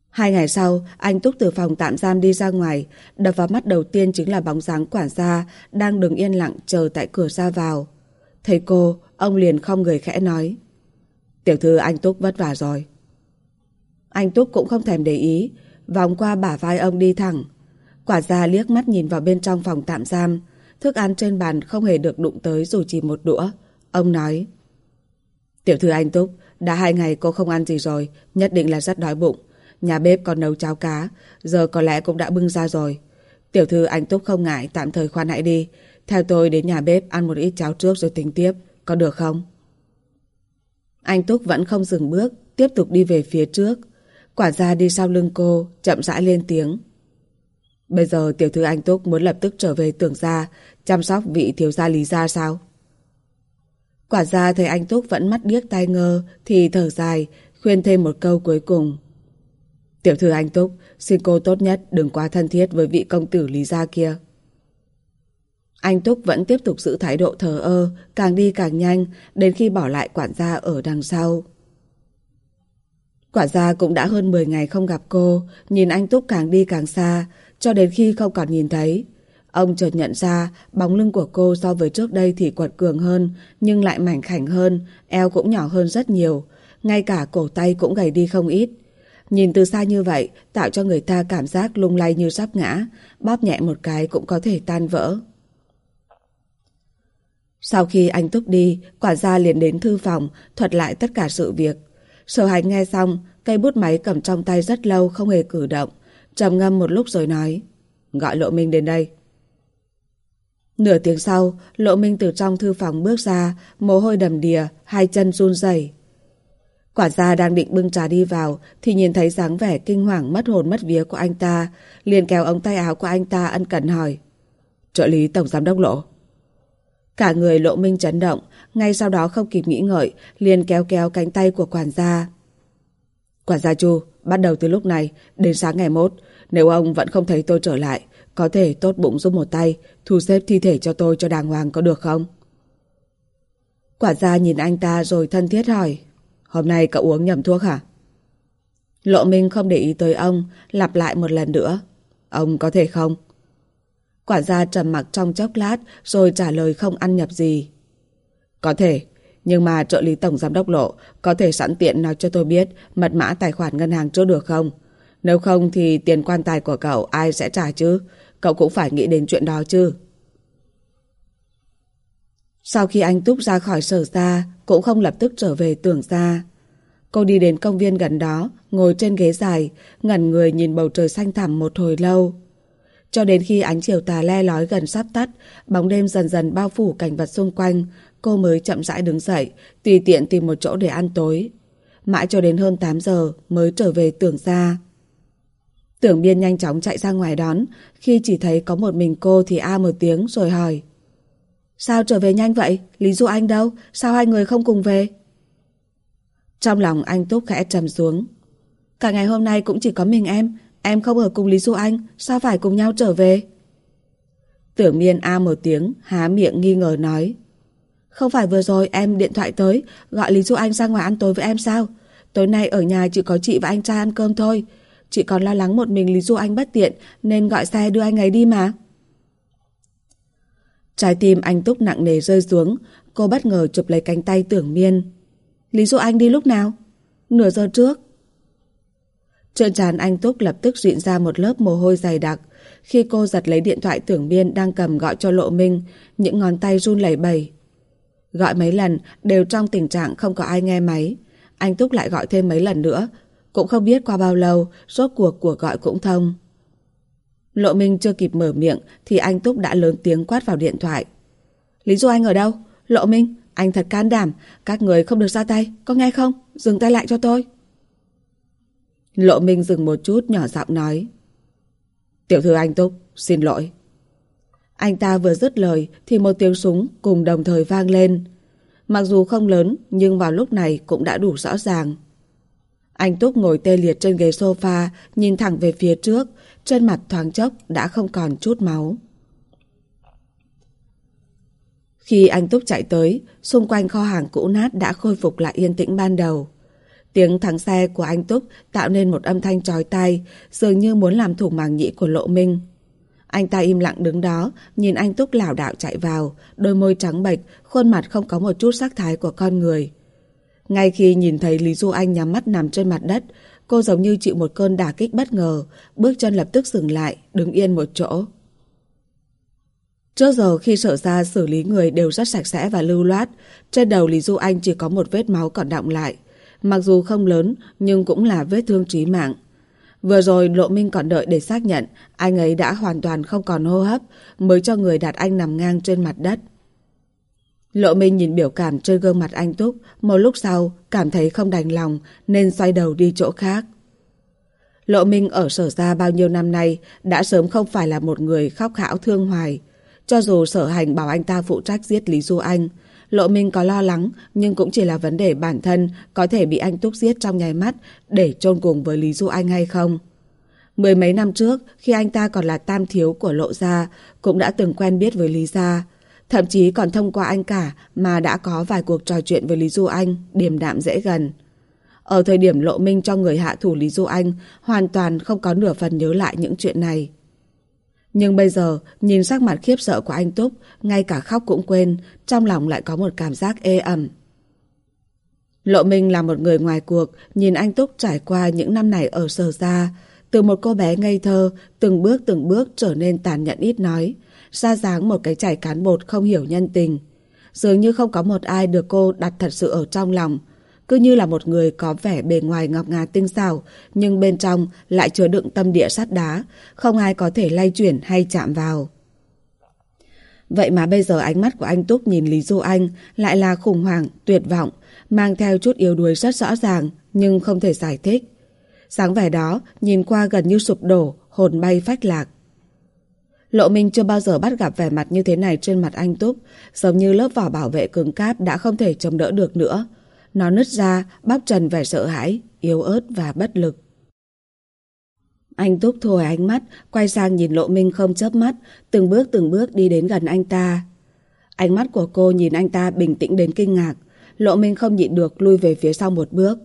Hai ngày sau, anh Túc từ phòng tạm giam đi ra ngoài, đập vào mắt đầu tiên chính là bóng dáng quản gia đang đứng yên lặng chờ tại cửa ra vào. Thấy cô, ông liền không người khẽ nói. Tiểu thư anh Túc vất vả rồi. Anh Túc cũng không thèm để ý, vòng qua bả vai ông đi thẳng. Quả ra liếc mắt nhìn vào bên trong phòng tạm giam, thức ăn trên bàn không hề được đụng tới dù chỉ một đũa. Ông nói, Tiểu thư anh Túc, đã hai ngày cô không ăn gì rồi, nhất định là rất đói bụng. nhà bếp còn nấu cháo cá, giờ có lẽ cũng đã bưng ra rồi. Tiểu thư anh Túc không ngại, tạm thời khoan hãy đi. Theo tôi đến nhà bếp ăn một ít cháo trước rồi tính tiếp, có được không? Anh Túc vẫn không dừng bước, tiếp tục đi về phía trước. Quả ra đi sau lưng cô, chậm rãi lên tiếng. Bây giờ tiểu thư anh Túc muốn lập tức trở về tưởng ra chăm sóc vị thiếu gia lý gia sao? Quả ra thấy anh Túc vẫn mắt điếc tai ngơ, thì thở dài, khuyên thêm một câu cuối cùng. Tiểu thư anh Túc, xin cô tốt nhất đừng quá thân thiết với vị công tử lý gia kia. Anh Túc vẫn tiếp tục giữ thái độ thờ ơ, càng đi càng nhanh, đến khi bỏ lại quản gia ở đằng sau. Quản gia cũng đã hơn 10 ngày không gặp cô, nhìn anh Túc càng đi càng xa, cho đến khi không còn nhìn thấy. Ông chợt nhận ra bóng lưng của cô so với trước đây thì quật cường hơn, nhưng lại mảnh khảnh hơn, eo cũng nhỏ hơn rất nhiều, ngay cả cổ tay cũng gầy đi không ít. Nhìn từ xa như vậy, tạo cho người ta cảm giác lung lay như sắp ngã, bóp nhẹ một cái cũng có thể tan vỡ. Sau khi anh Túc đi, quản gia liền đến thư phòng, thuật lại tất cả sự việc. Sở hành nghe xong, cây bút máy cầm trong tay rất lâu không hề cử động, trầm ngâm một lúc rồi nói, gọi Lộ Minh đến đây. Nửa tiếng sau, Lộ Minh từ trong thư phòng bước ra, mồ hôi đầm đìa, hai chân run rẩy. Quản gia đang định bưng trà đi vào thì nhìn thấy dáng vẻ kinh hoàng mất hồn mất vía của anh ta, liền kéo ống tay áo của anh ta ân cần hỏi. Trợ lý tổng giám đốc Lộ. Cả người Lộ Minh chấn động, ngay sau đó không kịp nghĩ ngợi, liền kéo kéo cánh tay của quản gia. Quản gia Chu, bắt đầu từ lúc này đến sáng ngày mốt, nếu ông vẫn không thấy tôi trở lại, có thể tốt bụng giúp một tay, thu xếp thi thể cho tôi cho đàng hoàng có được không? quả gia nhìn anh ta rồi thân thiết hỏi, hôm nay cậu uống nhầm thuốc hả? Lộ Minh không để ý tới ông, lặp lại một lần nữa. Ông có thể không? quả gia trầm mặc trong chốc lát rồi trả lời không ăn nhập gì. Có thể, nhưng mà trợ lý tổng giám đốc lộ có thể sẵn tiện nói cho tôi biết mật mã tài khoản ngân hàng trước được không? Nếu không thì tiền quan tài của cậu ai sẽ trả chứ? Cậu cũng phải nghĩ đến chuyện đó chứ. Sau khi anh Túc ra khỏi sở ra, cũng không lập tức trở về tưởng ra. Cô đi đến công viên gần đó, ngồi trên ghế dài, ngẩn người nhìn bầu trời xanh thẳm một hồi lâu. Cho đến khi ánh chiều tà le lói gần sắp tắt, bóng đêm dần dần bao phủ cảnh vật xung quanh, cô mới chậm rãi đứng dậy, tùy tiện tìm một chỗ để ăn tối. Mãi cho đến hơn 8 giờ mới trở về tưởng ra. Tưởng biên nhanh chóng chạy ra ngoài đón, khi chỉ thấy có một mình cô thì a một tiếng rồi hỏi. Sao trở về nhanh vậy? Lý Du Anh đâu? Sao hai người không cùng về? Trong lòng anh Túc khẽ trầm xuống. Cả ngày hôm nay cũng chỉ có mình em, Em không ở cùng Lý Du Anh, sao phải cùng nhau trở về? Tưởng miên a một tiếng, há miệng nghi ngờ nói. Không phải vừa rồi em điện thoại tới, gọi Lý Du Anh ra ngoài ăn tối với em sao? Tối nay ở nhà chỉ có chị và anh trai ăn cơm thôi. Chị còn lo lắng một mình Lý Du Anh bất tiện, nên gọi xe đưa anh ấy đi mà. Trái tim anh Túc nặng nề rơi xuống, cô bất ngờ chụp lấy cánh tay tưởng miên. Lý Du Anh đi lúc nào? Nửa giờ trước. Trên trán anh Túc lập tức rịn ra một lớp mồ hôi dày đặc. Khi cô giật lấy điện thoại tưởng biên đang cầm gọi cho Lộ Minh, những ngón tay run lẩy bẩy. Gọi mấy lần đều trong tình trạng không có ai nghe máy. Anh Túc lại gọi thêm mấy lần nữa. Cũng không biết qua bao lâu, rốt cuộc cuộc gọi cũng thông. Lộ Minh chưa kịp mở miệng thì anh Túc đã lớn tiếng quát vào điện thoại. Lý Du Anh ở đâu? Lộ Minh, anh thật can đảm. Các người không được ra tay, có nghe không? Dừng tay lại cho tôi. Lộ Minh dừng một chút nhỏ giọng nói. Tiểu thư anh Túc, xin lỗi. Anh ta vừa dứt lời thì một tiếng súng cùng đồng thời vang lên. Mặc dù không lớn nhưng vào lúc này cũng đã đủ rõ ràng. Anh Túc ngồi tê liệt trên ghế sofa nhìn thẳng về phía trước trên mặt thoáng chốc đã không còn chút máu. Khi anh Túc chạy tới, xung quanh kho hàng cũ nát đã khôi phục lại yên tĩnh ban đầu. Tiếng thắng xe của anh Túc tạo nên một âm thanh trói tai, dường như muốn làm thủng màng nhĩ của Lộ Minh. Anh ta im lặng đứng đó, nhìn anh Túc lảo đảo chạy vào, đôi môi trắng bệch, khuôn mặt không có một chút sắc thái của con người. Ngay khi nhìn thấy Lý Du Anh nhắm mắt nằm trên mặt đất, cô giống như chịu một cơn đả kích bất ngờ, bước chân lập tức dừng lại, đứng yên một chỗ. Trước giờ khi sở ra xử lý người đều rất sạch sẽ và lưu loát, trên đầu Lý Du Anh chỉ có một vết máu còn đọng lại. Mặc dù không lớn nhưng cũng là vết thương trí mạng. Vừa rồi Lộ Minh còn đợi để xác nhận anh ấy đã hoàn toàn không còn hô hấp mới cho người đặt anh nằm ngang trên mặt đất. Lộ Minh nhìn biểu cảm trên gương mặt anh Túc, một lúc sau cảm thấy không đành lòng nên xoay đầu đi chỗ khác. Lộ Minh ở sở ra bao nhiêu năm nay đã sớm không phải là một người khóc hão thương hoài. Cho dù sở hành bảo anh ta phụ trách giết Lý Du Anh, Lộ Minh có lo lắng nhưng cũng chỉ là vấn đề bản thân có thể bị anh Túc giết trong nháy mắt để chôn cùng với Lý Du Anh hay không. Mười mấy năm trước, khi anh ta còn là tam thiếu của Lộ Gia, cũng đã từng quen biết với Lý Gia. Thậm chí còn thông qua anh cả mà đã có vài cuộc trò chuyện với Lý Du Anh, điềm đạm dễ gần. Ở thời điểm lộ minh cho người hạ thủ Lý Du Anh, hoàn toàn không có nửa phần nhớ lại những chuyện này. Nhưng bây giờ, nhìn sắc mặt khiếp sợ của anh Túc, ngay cả khóc cũng quên, trong lòng lại có một cảm giác ê ẩm. Lộ Minh là một người ngoài cuộc, nhìn anh Túc trải qua những năm này ở sở ra, từ một cô bé ngây thơ, từng bước từng bước trở nên tàn nhẫn ít nói, ra dáng một cái chảy cán bột không hiểu nhân tình. Dường như không có một ai được cô đặt thật sự ở trong lòng, cứ như là một người có vẻ bề ngoài ngọc ngà tinh xảo, nhưng bên trong lại chứa đựng tâm địa sắt đá, không ai có thể lay chuyển hay chạm vào. Vậy mà bây giờ ánh mắt của anh Túc nhìn Lý Du Anh lại là khủng hoảng, tuyệt vọng, mang theo chút yếu đuối rất rõ ràng, nhưng không thể giải thích. Sáng vẻ đó, nhìn qua gần như sụp đổ, hồn bay phách lạc. Lộ Minh chưa bao giờ bắt gặp vẻ mặt như thế này trên mặt anh Túc, giống như lớp vỏ bảo vệ cứng cáp đã không thể chống đỡ được nữa. Nó nứt ra, bóc trần vẻ sợ hãi, yếu ớt và bất lực. Anh Túc thu hồi ánh mắt, quay sang nhìn Lộ Minh không chớp mắt, từng bước từng bước đi đến gần anh ta. Ánh mắt của cô nhìn anh ta bình tĩnh đến kinh ngạc. Lộ Minh không nhịn được lui về phía sau một bước.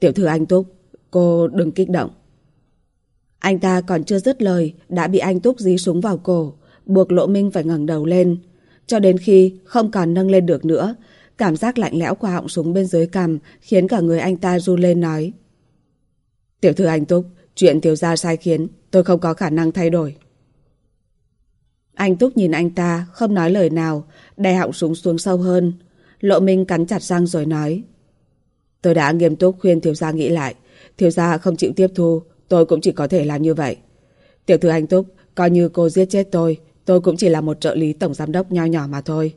Tiểu thư anh Túc, cô đừng kích động. Anh ta còn chưa dứt lời, đã bị anh Túc dí súng vào cổ, buộc Lộ Minh phải ngẩng đầu lên. Cho đến khi không còn nâng lên được nữa, Cảm giác lạnh lẽo qua họng súng bên dưới cằm khiến cả người anh ta run lên nói. Tiểu thư anh Túc, chuyện tiểu gia sai khiến, tôi không có khả năng thay đổi. Anh Túc nhìn anh ta, không nói lời nào, đè họng súng xuống sâu hơn. Lộ Minh cắn chặt răng rồi nói. Tôi đã nghiêm túc khuyên thiếu gia nghĩ lại. Thiếu gia không chịu tiếp thu, tôi cũng chỉ có thể làm như vậy. Tiểu thư anh Túc, coi như cô giết chết tôi, tôi cũng chỉ là một trợ lý tổng giám đốc nho nhỏ mà thôi.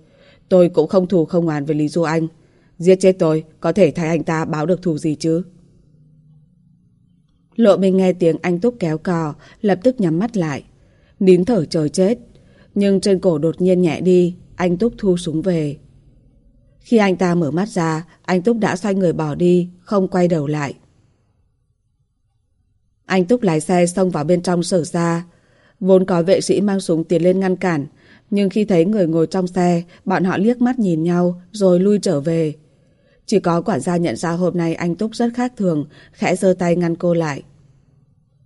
Tôi cũng không thù không oán với Lý Du Anh. Giết chết tôi, có thể thấy anh ta báo được thù gì chứ? Lộ Minh nghe tiếng anh Túc kéo cò, lập tức nhắm mắt lại. Nín thở trời chết. Nhưng trên cổ đột nhiên nhẹ đi, anh Túc thu súng về. Khi anh ta mở mắt ra, anh Túc đã xoay người bỏ đi, không quay đầu lại. Anh Túc lái xe xông vào bên trong sở ra. Vốn có vệ sĩ mang súng tiến lên ngăn cản, nhưng khi thấy người ngồi trong xe, bọn họ liếc mắt nhìn nhau rồi lui trở về. Chỉ có quản gia nhận ra hôm nay anh Túc rất khác thường, khẽ giơ tay ngăn cô lại.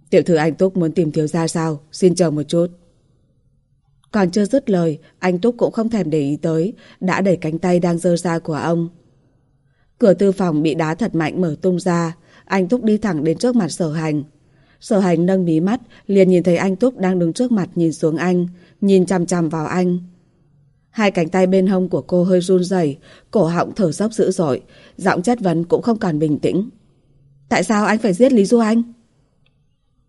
Tiểu thư anh Túc muốn tìm thiếu gia sao? Xin chờ một chút. Còn chưa dứt lời, anh Túc cũng không thèm để ý tới, đã đẩy cánh tay đang dơ ra của ông. Cửa tư phòng bị đá thật mạnh mở tung ra, anh Túc đi thẳng đến trước mặt sở hành. Sở hành nâng mí mắt, liền nhìn thấy anh Túc đang đứng trước mặt nhìn xuống anh, nhìn chằm chằm vào anh. Hai cánh tay bên hông của cô hơi run rẩy, cổ họng thở dốc dữ dội, giọng chất vấn cũng không còn bình tĩnh. Tại sao anh phải giết Lý Du Anh?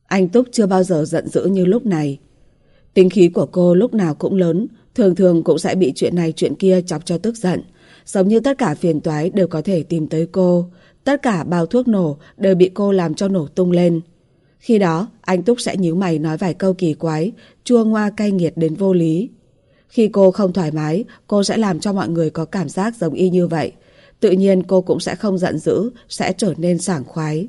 Anh Túc chưa bao giờ giận dữ như lúc này. Tính khí của cô lúc nào cũng lớn, thường thường cũng sẽ bị chuyện này chuyện kia chọc cho tức giận. Giống như tất cả phiền toái đều có thể tìm tới cô. Tất cả bao thuốc nổ đều bị cô làm cho nổ tung lên. Khi đó, anh Túc sẽ nhíu mày nói vài câu kỳ quái, chua ngoa cay nghiệt đến vô lý. Khi cô không thoải mái, cô sẽ làm cho mọi người có cảm giác giống y như vậy. Tự nhiên cô cũng sẽ không giận dữ, sẽ trở nên sảng khoái.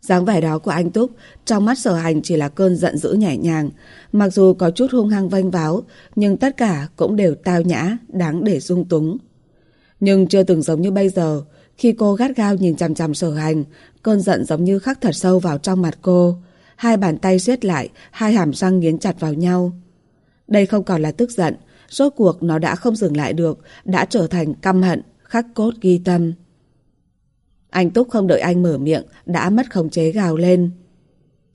dáng vẻ đó của anh Túc, trong mắt sở hành chỉ là cơn giận dữ nhẹ nhàng. Mặc dù có chút hung hăng vanh váo, nhưng tất cả cũng đều tao nhã, đáng để dung túng. Nhưng chưa từng giống như bây giờ, khi cô gắt gao nhìn chằm chằm sở hành, cơn giận giống như khắc thật sâu vào trong mặt cô. Hai bàn tay siết lại, hai hàm răng nghiến chặt vào nhau. Đây không còn là tức giận, rốt cuộc nó đã không dừng lại được, đã trở thành căm hận, khắc cốt ghi tâm. Anh Túc không đợi anh mở miệng, đã mất khống chế gào lên.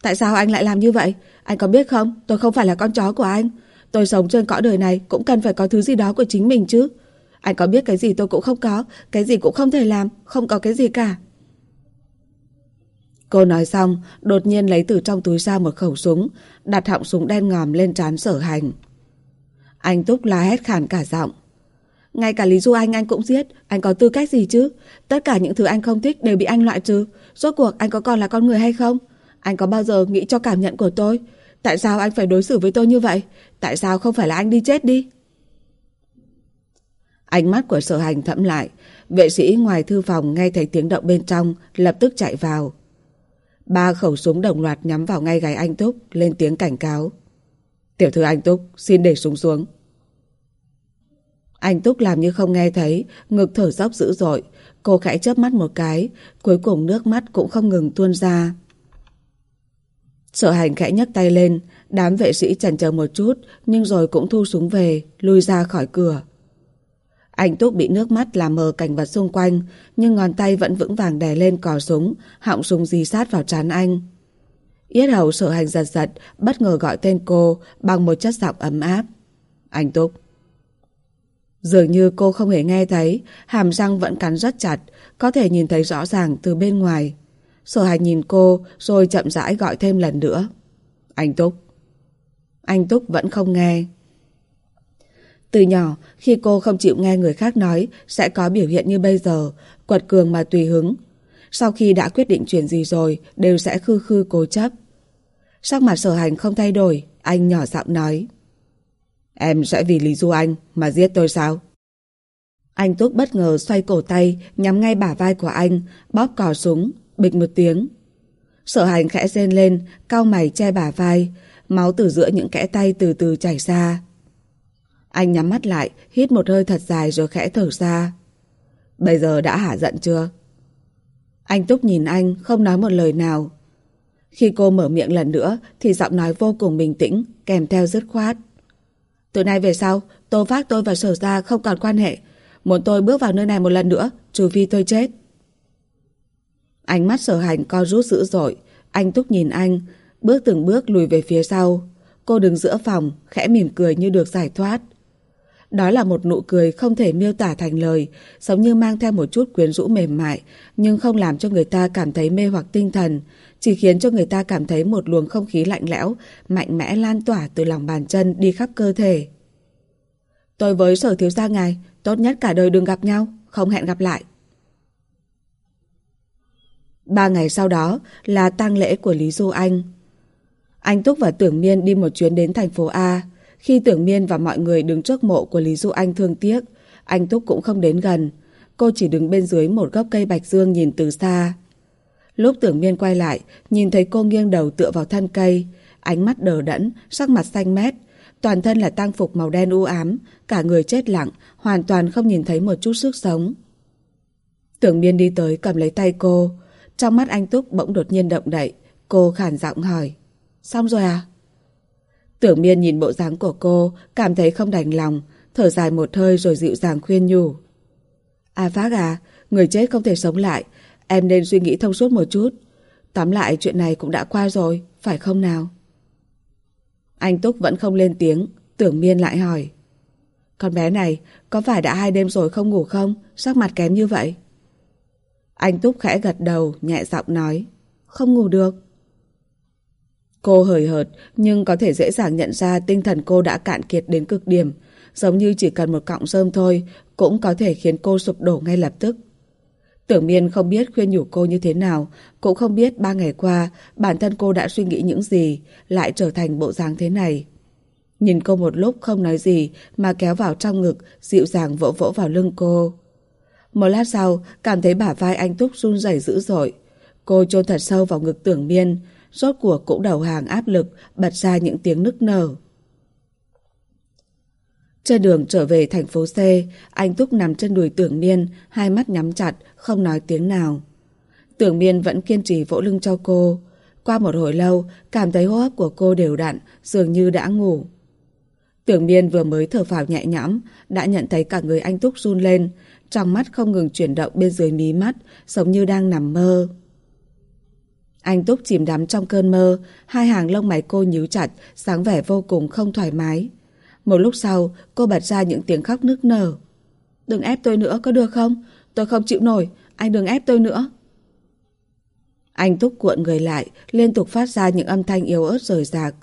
Tại sao anh lại làm như vậy? Anh có biết không, tôi không phải là con chó của anh. Tôi sống trên cõi đời này cũng cần phải có thứ gì đó của chính mình chứ. Anh có biết cái gì tôi cũng không có, cái gì cũng không thể làm, không có cái gì cả. Cô nói xong, đột nhiên lấy từ trong túi ra một khẩu súng, đặt họng súng đen ngòm lên trán sở hành. Anh Túc la hét khàn cả giọng. Ngay cả Lý Du Anh anh cũng giết, anh có tư cách gì chứ? Tất cả những thứ anh không thích đều bị anh loại trừ. Rốt cuộc anh có còn là con người hay không? Anh có bao giờ nghĩ cho cảm nhận của tôi? Tại sao anh phải đối xử với tôi như vậy? Tại sao không phải là anh đi chết đi? Ánh mắt của sở hành thẫm lại. Vệ sĩ ngoài thư phòng nghe thấy tiếng động bên trong, lập tức chạy vào. Ba khẩu súng đồng loạt nhắm vào ngay gáy anh Túc, lên tiếng cảnh cáo. Tiểu thư anh Túc, xin để súng xuống. Anh Túc làm như không nghe thấy, ngực thở dốc dữ dội. Cô khẽ chớp mắt một cái, cuối cùng nước mắt cũng không ngừng tuôn ra. Sợ hành khẽ nhấc tay lên, đám vệ sĩ chần chờ một chút, nhưng rồi cũng thu súng về, lui ra khỏi cửa. Anh Túc bị nước mắt làm mờ cảnh vật xung quanh, nhưng ngón tay vẫn vững vàng đè lên cò súng, họng súng dí sát vào trán anh. Yết hầu sợ hành giật giật, bất ngờ gọi tên cô bằng một chất giọng ấm áp. Anh Túc. Dường như cô không hề nghe thấy, hàm răng vẫn cắn rất chặt, có thể nhìn thấy rõ ràng từ bên ngoài. Sở hành nhìn cô rồi chậm rãi gọi thêm lần nữa. Anh Túc. Anh Túc vẫn không nghe. Từ nhỏ, khi cô không chịu nghe người khác nói sẽ có biểu hiện như bây giờ, quật cường mà tùy hứng. Sau khi đã quyết định chuyện gì rồi, đều sẽ khư khư cố chấp. Sắc mặt sở hành không thay đổi, anh nhỏ giọng nói. Em sẽ vì Lý Du Anh mà giết tôi sao? Anh Túc bất ngờ xoay cổ tay, nhắm ngay bả vai của anh, bóp cò súng, bịch một tiếng. Sở hành khẽ rên lên, cao mày che bả vai, máu từ giữa những kẽ tay từ từ chảy ra. Anh nhắm mắt lại, hít một hơi thật dài rồi khẽ thở ra. Bây giờ đã hả giận chưa? Anh Túc nhìn anh, không nói một lời nào. Khi cô mở miệng lần nữa thì giọng nói vô cùng bình tĩnh, kèm theo dứt khoát. Từ nay về sau, Tô Phát tôi và Sở Gia không còn quan hệ. Muốn tôi bước vào nơi này một lần nữa, trừ phi tôi chết. Ánh mắt sở hành co rút dữ dội. Anh Túc nhìn anh, bước từng bước lùi về phía sau. Cô đứng giữa phòng, khẽ mỉm cười như được giải thoát. Đó là một nụ cười không thể miêu tả thành lời, giống như mang theo một chút quyến rũ mềm mại, nhưng không làm cho người ta cảm thấy mê hoặc tinh thần, chỉ khiến cho người ta cảm thấy một luồng không khí lạnh lẽo, mạnh mẽ lan tỏa từ lòng bàn chân đi khắp cơ thể. Tôi với sở thiếu gia ngài, tốt nhất cả đời đừng gặp nhau, không hẹn gặp lại. Ba ngày sau đó là tang lễ của Lý Du Anh. Anh Túc và Tưởng Miên đi một chuyến đến thành phố A. Khi Tưởng Miên và mọi người đứng trước mộ của Lý Du Anh thương tiếc, anh Túc cũng không đến gần. Cô chỉ đứng bên dưới một gốc cây bạch dương nhìn từ xa. Lúc Tưởng Miên quay lại, nhìn thấy cô nghiêng đầu tựa vào thân cây, ánh mắt đờ đẫn, sắc mặt xanh mét, toàn thân là tang phục màu đen u ám, cả người chết lặng, hoàn toàn không nhìn thấy một chút sức sống. Tưởng Miên đi tới cầm lấy tay cô, trong mắt anh Túc bỗng đột nhiên động đậy, cô khản giọng hỏi, xong rồi à? Tưởng Miên nhìn bộ dáng của cô, cảm thấy không đành lòng, thở dài một hơi rồi dịu dàng khuyên nhủ. À Phác à, người chết không thể sống lại, em nên suy nghĩ thông suốt một chút. Tóm lại chuyện này cũng đã qua rồi, phải không nào? Anh Túc vẫn không lên tiếng, tưởng miên lại hỏi. Con bé này, có phải đã hai đêm rồi không ngủ không? Sắc mặt kém như vậy? Anh Túc khẽ gật đầu, nhẹ giọng nói. Không ngủ được. Cô hời hợt, nhưng có thể dễ dàng nhận ra tinh thần cô đã cạn kiệt đến cực điểm. Giống như chỉ cần một cọng rơm thôi, cũng có thể khiến cô sụp đổ ngay lập tức. Tưởng miên không biết khuyên nhủ cô như thế nào, cũng không biết ba ngày qua bản thân cô đã suy nghĩ những gì, lại trở thành bộ dáng thế này. Nhìn cô một lúc không nói gì mà kéo vào trong ngực, dịu dàng vỗ vỗ vào lưng cô. Một lát sau, cảm thấy bả vai anh Túc run rẩy dữ dội. Cô chôn thật sâu vào ngực tưởng miên, rốt cuộc cũng đầu hàng áp lực, bật ra những tiếng nức nở. Trên đường trở về thành phố C, anh Túc nằm trên đùi tưởng niên, hai mắt nhắm chặt, không nói tiếng nào. Tưởng miên vẫn kiên trì vỗ lưng cho cô. Qua một hồi lâu, cảm thấy hô hấp của cô đều đặn, dường như đã ngủ. Tưởng miên vừa mới thở phào nhẹ nhõm, đã nhận thấy cả người anh Túc run lên, trong mắt không ngừng chuyển động bên dưới mí mắt, giống như đang nằm mơ. Anh Túc chìm đắm trong cơn mơ, hai hàng lông mày cô nhíu chặt, sáng vẻ vô cùng không thoải mái. Một lúc sau, cô bật ra những tiếng khóc nức nở. Đừng ép tôi nữa có được không? Tôi không chịu nổi, anh đừng ép tôi nữa. Anh Túc cuộn người lại, liên tục phát ra những âm thanh yếu ớt rời rạc.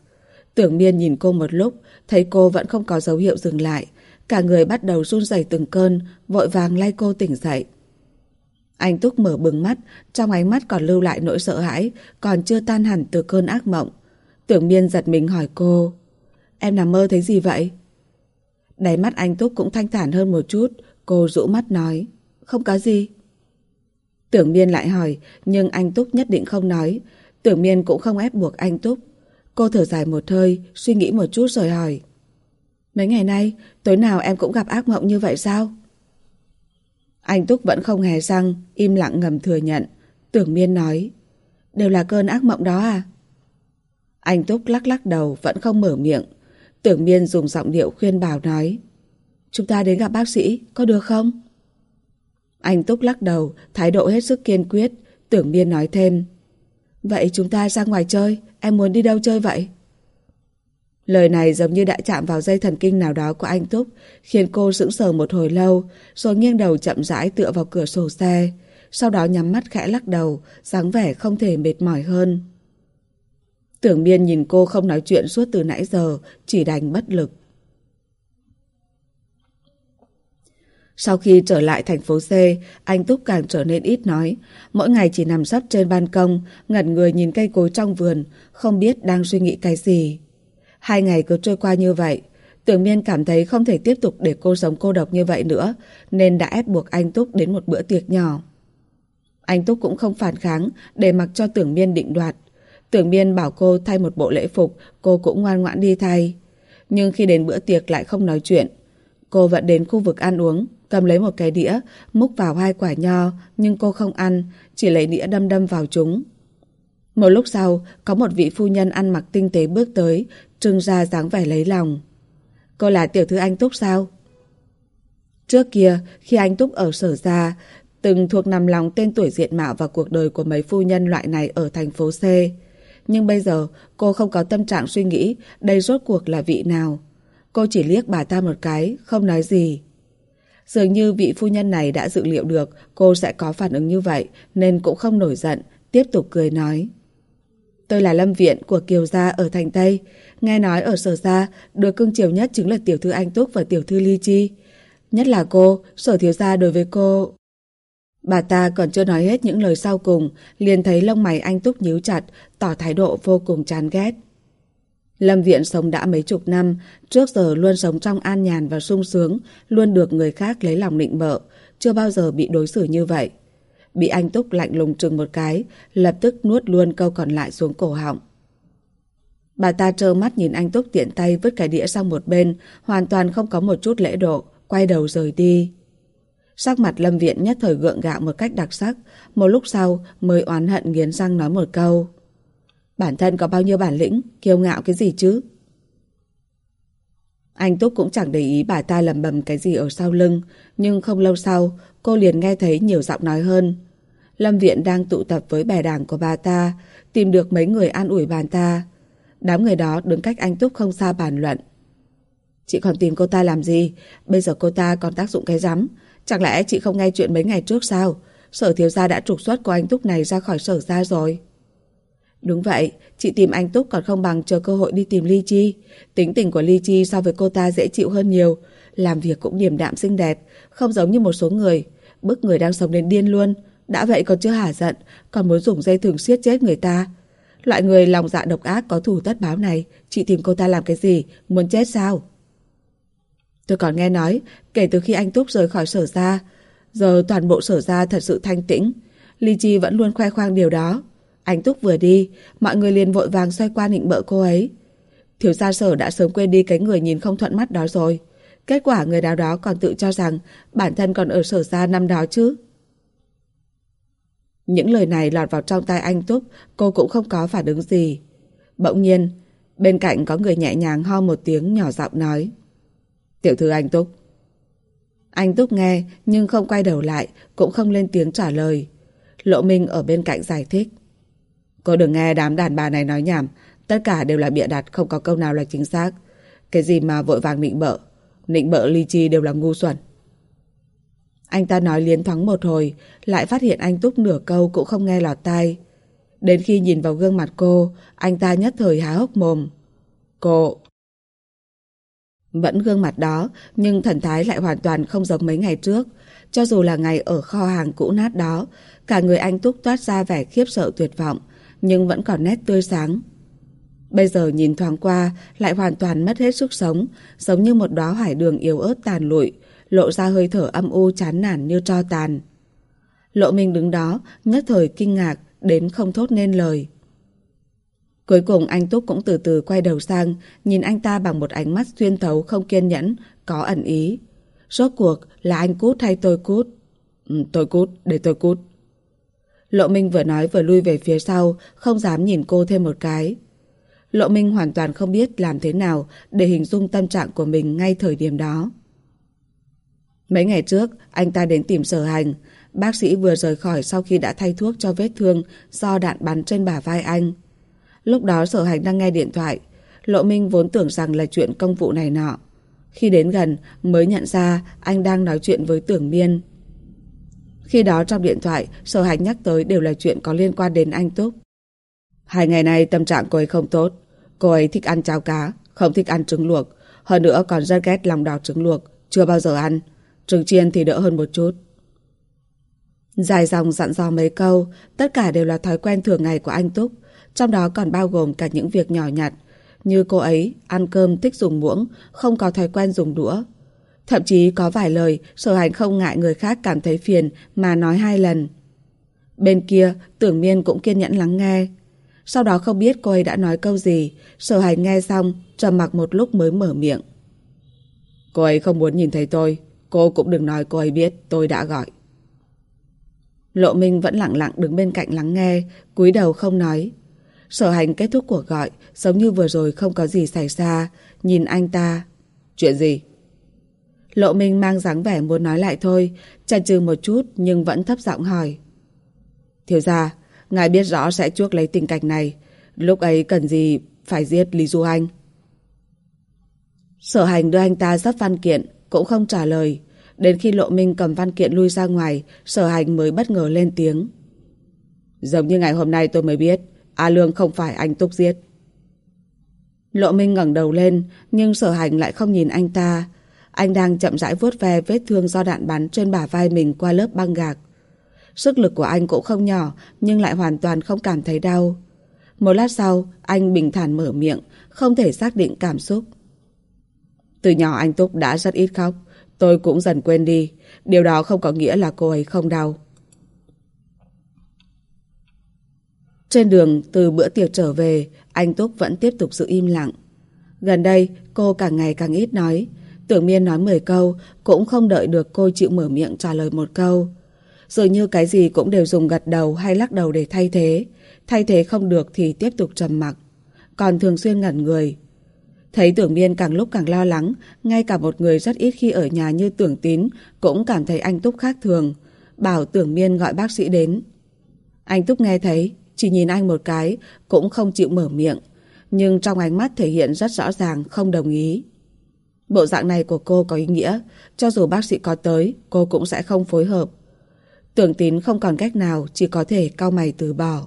Tưởng miên nhìn cô một lúc, thấy cô vẫn không có dấu hiệu dừng lại. Cả người bắt đầu run rẩy từng cơn, vội vàng lay cô tỉnh dậy. Anh Túc mở bừng mắt, trong ánh mắt còn lưu lại nỗi sợ hãi, còn chưa tan hẳn từ cơn ác mộng. Tưởng miên giật mình hỏi cô, em nằm mơ thấy gì vậy? Đáy mắt anh Túc cũng thanh thản hơn một chút, cô rũ mắt nói, không có gì. Tưởng miên lại hỏi, nhưng anh Túc nhất định không nói. Tưởng miên cũng không ép buộc anh Túc. Cô thở dài một hơi, suy nghĩ một chút rồi hỏi. Mấy ngày nay, tối nào em cũng gặp ác mộng như vậy sao? Anh Túc vẫn không hề răng, im lặng ngầm thừa nhận. Tưởng miên nói, đều là cơn ác mộng đó à? Anh Túc lắc lắc đầu, vẫn không mở miệng. Tưởng miên dùng giọng điệu khuyên bảo nói, chúng ta đến gặp bác sĩ, có được không? Anh Túc lắc đầu, thái độ hết sức kiên quyết, tưởng miên nói thêm. Vậy chúng ta ra ngoài chơi, em muốn đi đâu chơi vậy? Lời này giống như đã chạm vào dây thần kinh nào đó của anh Túc, khiến cô sững sờ một hồi lâu, rồi nghiêng đầu chậm rãi tựa vào cửa sổ xe. Sau đó nhắm mắt khẽ lắc đầu, dáng vẻ không thể mệt mỏi hơn. Tưởng miên nhìn cô không nói chuyện suốt từ nãy giờ, chỉ đành bất lực. Sau khi trở lại thành phố C, anh Túc càng trở nên ít nói. Mỗi ngày chỉ nằm sấp trên ban công, ngẩn người nhìn cây cối trong vườn, không biết đang suy nghĩ cái gì. Hai ngày cứ trôi qua như vậy. Tưởng miên cảm thấy không thể tiếp tục để cô sống cô độc như vậy nữa, nên đã ép buộc anh Túc đến một bữa tiệc nhỏ. Anh Túc cũng không phản kháng để mặc cho tưởng miên định đoạt. Tưởng miên bảo cô thay một bộ lễ phục, cô cũng ngoan ngoãn đi thay. Nhưng khi đến bữa tiệc lại không nói chuyện. Cô vẫn đến khu vực ăn uống, cầm lấy một cái đĩa, múc vào hai quả nho, nhưng cô không ăn, chỉ lấy đĩa đâm đâm vào chúng. Một lúc sau, có một vị phu nhân ăn mặc tinh tế bước tới, trưng ra dáng vẻ lấy lòng. Cô là tiểu thư anh Túc sao? Trước kia, khi anh Túc ở sở ra từng thuộc nằm lòng tên tuổi diện mạo và cuộc đời của mấy phu nhân loại này ở thành phố C. Nhưng bây giờ, cô không có tâm trạng suy nghĩ đây rốt cuộc là vị nào. Cô chỉ liếc bà ta một cái, không nói gì. Dường như vị phu nhân này đã dự liệu được cô sẽ có phản ứng như vậy nên cũng không nổi giận, tiếp tục cười nói. Tôi là Lâm Viện của Kiều Gia ở Thành Tây. Nghe nói ở sở gia, được cưng chiều nhất chính là tiểu thư Anh Túc và tiểu thư Ly Chi. Nhất là cô, sở thiếu gia đối với cô... Bà ta còn chưa nói hết những lời sau cùng, liền thấy lông mày anh Túc nhíu chặt, tỏ thái độ vô cùng chán ghét. Lâm Viện sống đã mấy chục năm, trước giờ luôn sống trong an nhàn và sung sướng, luôn được người khác lấy lòng nịnh bợ, chưa bao giờ bị đối xử như vậy. Bị anh Túc lạnh lùng chừng một cái, lập tức nuốt luôn câu còn lại xuống cổ họng. Bà ta trơ mắt nhìn anh Túc tiện tay vứt cái đĩa sang một bên, hoàn toàn không có một chút lễ độ, quay đầu rời đi. Sắc mặt Lâm Viện nhất thời gượng gạo một cách đặc sắc, một lúc sau mới oán hận nghiến răng nói một câu. Bản thân có bao nhiêu bản lĩnh, kiêu ngạo cái gì chứ? Anh Túc cũng chẳng để ý bà ta lầm bầm cái gì ở sau lưng, nhưng không lâu sau, cô liền nghe thấy nhiều giọng nói hơn. Lâm Viện đang tụ tập với bè đảng của bà ta, tìm được mấy người an ủi bà ta. Đám người đó đứng cách anh Túc không xa bàn luận. Chị còn tìm cô ta làm gì? Bây giờ cô ta còn tác dụng cái rắm. Chẳng lẽ chị không nghe chuyện mấy ngày trước sao? Sở thiếu gia đã trục xuất của anh Túc này ra khỏi sở gia rồi. Đúng vậy, chị tìm anh Túc còn không bằng chờ cơ hội đi tìm Ly Chi. Tính tình của Ly Chi so với cô ta dễ chịu hơn nhiều. Làm việc cũng điềm đạm xinh đẹp, không giống như một số người. Bức người đang sống đến điên luôn. Đã vậy còn chưa hả giận, còn muốn dùng dây thừng siết chết người ta. Loại người lòng dạ độc ác có thủ tất báo này, chị tìm cô ta làm cái gì, muốn chết sao? Tôi còn nghe nói, kể từ khi anh Túc rời khỏi sở ra, giờ toàn bộ sở ra thật sự thanh tĩnh. Ly Chi vẫn luôn khoe khoang điều đó. Anh Túc vừa đi, mọi người liền vội vàng xoay qua nịnh bợ cô ấy. Thiếu gia sở đã sớm quên đi cái người nhìn không thuận mắt đó rồi. Kết quả người nào đó còn tự cho rằng bản thân còn ở sở gia năm đó chứ. Những lời này lọt vào trong tai anh Túc, cô cũng không có phản ứng gì. Bỗng nhiên, bên cạnh có người nhẹ nhàng ho một tiếng nhỏ giọng nói. Tiểu thư anh Túc. Anh Túc nghe nhưng không quay đầu lại, cũng không lên tiếng trả lời. Lộ Minh ở bên cạnh giải thích. Cô đừng nghe đám đàn bà này nói nhảm, tất cả đều là bịa đặt, không có câu nào là chính xác. Cái gì mà vội vàng nịnh bợ, nịnh bợ ly chi đều là ngu xuẩn. Anh ta nói liến thoáng một hồi, lại phát hiện anh Túc nửa câu cũng không nghe lọt tai. Đến khi nhìn vào gương mặt cô, anh ta nhất thời há hốc mồm. Cô... Vẫn gương mặt đó, nhưng thần thái lại hoàn toàn không giống mấy ngày trước. Cho dù là ngày ở kho hàng cũ nát đó, cả người anh Túc toát ra vẻ khiếp sợ tuyệt vọng, nhưng vẫn còn nét tươi sáng. Bây giờ nhìn thoáng qua, lại hoàn toàn mất hết sức sống, giống như một đóa hải đường yếu ớt tàn lụi, lộ ra hơi thở âm u chán nản như tro tàn. Lộ Minh đứng đó, nhất thời kinh ngạc, đến không thốt nên lời. Cuối cùng anh Túc cũng từ từ quay đầu sang, nhìn anh ta bằng một ánh mắt xuyên thấu không kiên nhẫn, có ẩn ý. Rốt cuộc là anh cút hay tôi cút? Ừ, tôi cút, để tôi cút. Lộ Minh vừa nói vừa lui về phía sau, không dám nhìn cô thêm một cái. Lộ Minh hoàn toàn không biết làm thế nào để hình dung tâm trạng của mình ngay thời điểm đó. Mấy ngày trước, anh ta đến tìm sở hành. Bác sĩ vừa rời khỏi sau khi đã thay thuốc cho vết thương do đạn bắn trên bả vai anh. Lúc đó sở hành đang nghe điện thoại. Lộ Minh vốn tưởng rằng là chuyện công vụ này nọ. Khi đến gần mới nhận ra anh đang nói chuyện với tưởng miên. Khi đó trong điện thoại, sở hành nhắc tới đều là chuyện có liên quan đến anh Túc. Hai ngày nay tâm trạng cô ấy không tốt. Cô ấy thích ăn cháo cá, không thích ăn trứng luộc. Hơn nữa còn rất ghét lòng đỏ trứng luộc, chưa bao giờ ăn. Trứng chiên thì đỡ hơn một chút. Dài dòng dặn dò mấy câu, tất cả đều là thói quen thường ngày của anh Túc, trong đó còn bao gồm cả những việc nhỏ nhặt, như cô ấy ăn cơm thích dùng muỗng, không có thói quen dùng đũa. Thậm chí có vài lời sở hành không ngại người khác cảm thấy phiền mà nói hai lần. Bên kia, tưởng miên cũng kiên nhẫn lắng nghe. Sau đó không biết cô ấy đã nói câu gì, sở hành nghe xong, trầm mặc một lúc mới mở miệng. Cô ấy không muốn nhìn thấy tôi, cô cũng đừng nói cô ấy biết tôi đã gọi. Lộ Minh vẫn lặng lặng đứng bên cạnh lắng nghe, cúi đầu không nói. Sở hành kết thúc cuộc gọi, giống như vừa rồi không có gì xảy ra, nhìn anh ta. Chuyện gì? Lộ Minh mang dáng vẻ muốn nói lại thôi, chần chừ một chút nhưng vẫn thấp giọng hỏi. Thiếu gia, ngài biết rõ sẽ chuốc lấy tình cảnh này, lúc ấy cần gì phải giết Lý Du Anh? Sở hành đưa anh ta dấp văn kiện, cũng không trả lời. Đến khi Lộ Minh cầm văn kiện lui ra ngoài, sở hành mới bất ngờ lên tiếng. Giống như ngày hôm nay tôi mới biết, A Lương không phải anh Túc giết. Lộ Minh ngẩng đầu lên, nhưng sở hành lại không nhìn anh ta. Anh đang chậm rãi vuốt ve vết thương do đạn bắn trên bả vai mình qua lớp băng gạc. Sức lực của anh cũng không nhỏ, nhưng lại hoàn toàn không cảm thấy đau. Một lát sau, anh bình thản mở miệng, không thể xác định cảm xúc. Từ nhỏ anh Túc đã rất ít khóc, tôi cũng dần quên đi. Điều đó không có nghĩa là cô ấy không đau. Trên đường từ bữa tiệc trở về, anh Túc vẫn tiếp tục giữ im lặng. Gần đây, cô càng ngày càng ít nói. Tưởng miên nói 10 câu, cũng không đợi được cô chịu mở miệng trả lời một câu. Dường như cái gì cũng đều dùng gật đầu hay lắc đầu để thay thế. Thay thế không được thì tiếp tục trầm mặc. Còn thường xuyên ngẩn người. Thấy tưởng miên càng lúc càng lo lắng, ngay cả một người rất ít khi ở nhà như tưởng tín cũng cảm thấy anh Túc khác thường. Bảo tưởng miên gọi bác sĩ đến. Anh Túc nghe thấy, chỉ nhìn anh một cái, cũng không chịu mở miệng. Nhưng trong ánh mắt thể hiện rất rõ ràng không đồng ý. Bộ dạng này của cô có ý nghĩa, cho dù bác sĩ có tới, cô cũng sẽ không phối hợp. Tưởng tín không còn cách nào, chỉ có thể cau mày từ bỏ.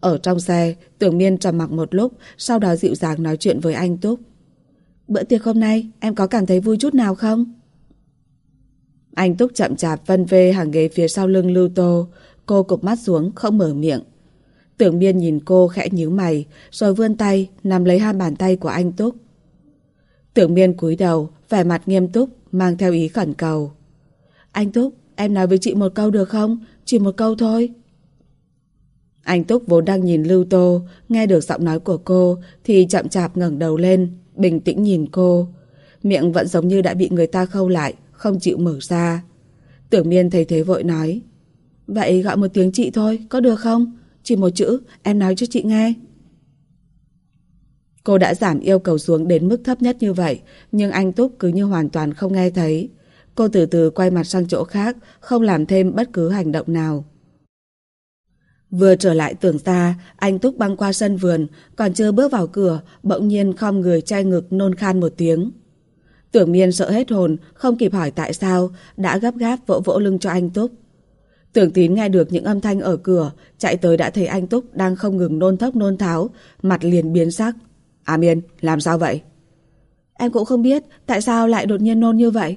Ở trong xe, tưởng miên trầm mặc một lúc, sau đó dịu dàng nói chuyện với anh Túc. Bữa tiệc hôm nay, em có cảm thấy vui chút nào không? Anh Túc chậm chạp vân vê hàng ghế phía sau lưng Lưu Tô, Cô cụp mắt xuống không mở miệng Tưởng miên nhìn cô khẽ nhíu mày Rồi vươn tay nắm lấy hai bàn tay của anh Túc Tưởng Miên cúi đầu Vẻ mặt nghiêm túc Mang theo ý khẩn cầu. Anh Túc em nói với chị một câu được không? Chỉ một câu thôi. Anh Túc vốn đang nhìn Lưu Tô Nghe được giọng nói của cô Thì chậm chạp ngẩng đầu lên Bình tĩnh nhìn cô. Miệng vẫn giống như đã bị người ta khâu lại Không chịu mở ra. Tưởng miên thấy thế vội nói Vậy gọi một tiếng chị thôi, có được không? Chỉ một chữ, em nói cho chị nghe. Cô đã giảm yêu cầu xuống đến mức thấp nhất như vậy, nhưng anh Túc cứ như hoàn toàn không nghe thấy. Cô từ từ quay mặt sang chỗ khác, không làm thêm bất cứ hành động nào. Vừa trở lại tường xa, anh Túc băng qua sân vườn, còn chưa bước vào cửa, bỗng nhiên khom người chai ngực nôn khan một tiếng. Tưởng miên sợ hết hồn, không kịp hỏi tại sao, đã gấp gáp vỗ vỗ lưng cho anh Túc. Tưởng tín nghe được những âm thanh ở cửa, chạy tới đã thấy anh Túc đang không ngừng nôn thốc nôn tháo, mặt liền biến sắc. A Miên, làm sao vậy? Em cũng không biết tại sao lại đột nhiên nôn như vậy.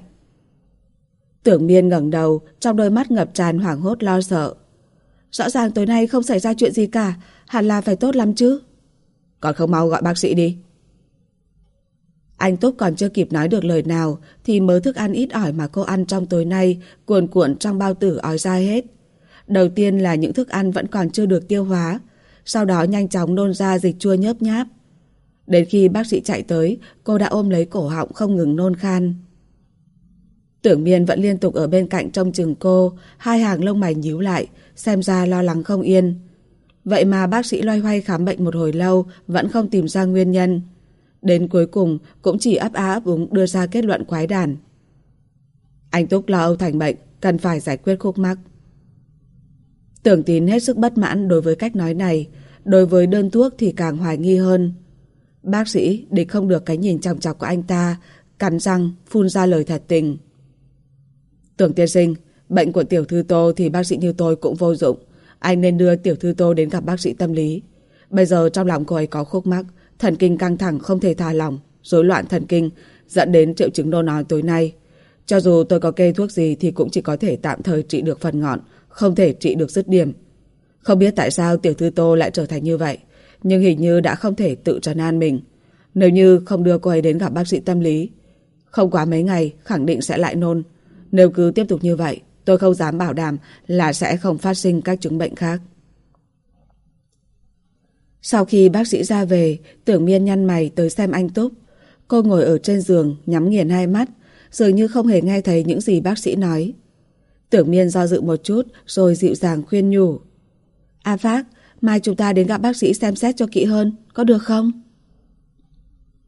Tưởng miên ngẩng đầu, trong đôi mắt ngập tràn hoảng hốt lo sợ. Rõ ràng tối nay không xảy ra chuyện gì cả, hẳn là phải tốt lắm chứ. Còn không mau gọi bác sĩ đi. Anh Túc còn chưa kịp nói được lời nào thì mớ thức ăn ít ỏi mà cô ăn trong tối nay cuồn cuộn trong bao tử ói ra hết. Đầu tiên là những thức ăn vẫn còn chưa được tiêu hóa, sau đó nhanh chóng nôn ra dịch chua nhớp nháp. Đến khi bác sĩ chạy tới, cô đã ôm lấy cổ họng không ngừng nôn khan. Tưởng miên vẫn liên tục ở bên cạnh trông chừng cô, hai hàng lông mày nhíu lại, xem ra lo lắng không yên. Vậy mà bác sĩ loay hoay khám bệnh một hồi lâu vẫn không tìm ra nguyên nhân. Đến cuối cùng cũng chỉ ấp á ấp úng đưa ra kết luận quái đản. Anh Túc lo âu thành bệnh, cần phải giải quyết khúc mắc. Tưởng tín hết sức bất mãn đối với cách nói này, đối với đơn thuốc thì càng hoài nghi hơn. Bác sĩ địch không được cái nhìn chòng chọc của anh ta, cắn răng, phun ra lời thật tình. Tưởng tiên sinh, bệnh của tiểu thư Tô thì bác sĩ như tôi cũng vô dụng. Anh nên đưa tiểu thư Tô đến gặp bác sĩ tâm lý. Bây giờ trong lòng cô ấy có khúc mắc, thần kinh căng thẳng không thể thả lỏng, rối loạn thần kinh, dẫn đến triệu chứng nôn nói tối nay. Cho dù tôi có kê thuốc gì thì cũng chỉ có thể tạm thời trị được phần ngọn, không thể trị được dứt điểm. Không biết tại sao tiểu thư Tô lại trở thành như vậy, nhưng hình như đã không thể tự trấn an mình. Nếu như không đưa cô ấy đến gặp bác sĩ tâm lý, không quá mấy ngày khẳng định sẽ lại nôn. Nếu cứ tiếp tục như vậy, tôi không dám bảo đảm là sẽ không phát sinh các chứng bệnh khác. Sau khi bác sĩ ra về, tưởng miên nhăn mày tới xem anh Túc. Cô ngồi ở trên giường, nhắm nghiền hai mắt, dường như không hề nghe thấy những gì bác sĩ nói. Tưởng miên do dự một chút, rồi dịu dàng khuyên nhủ. A Phác, mai chúng ta đến gặp bác sĩ xem xét cho kỹ hơn, có được không?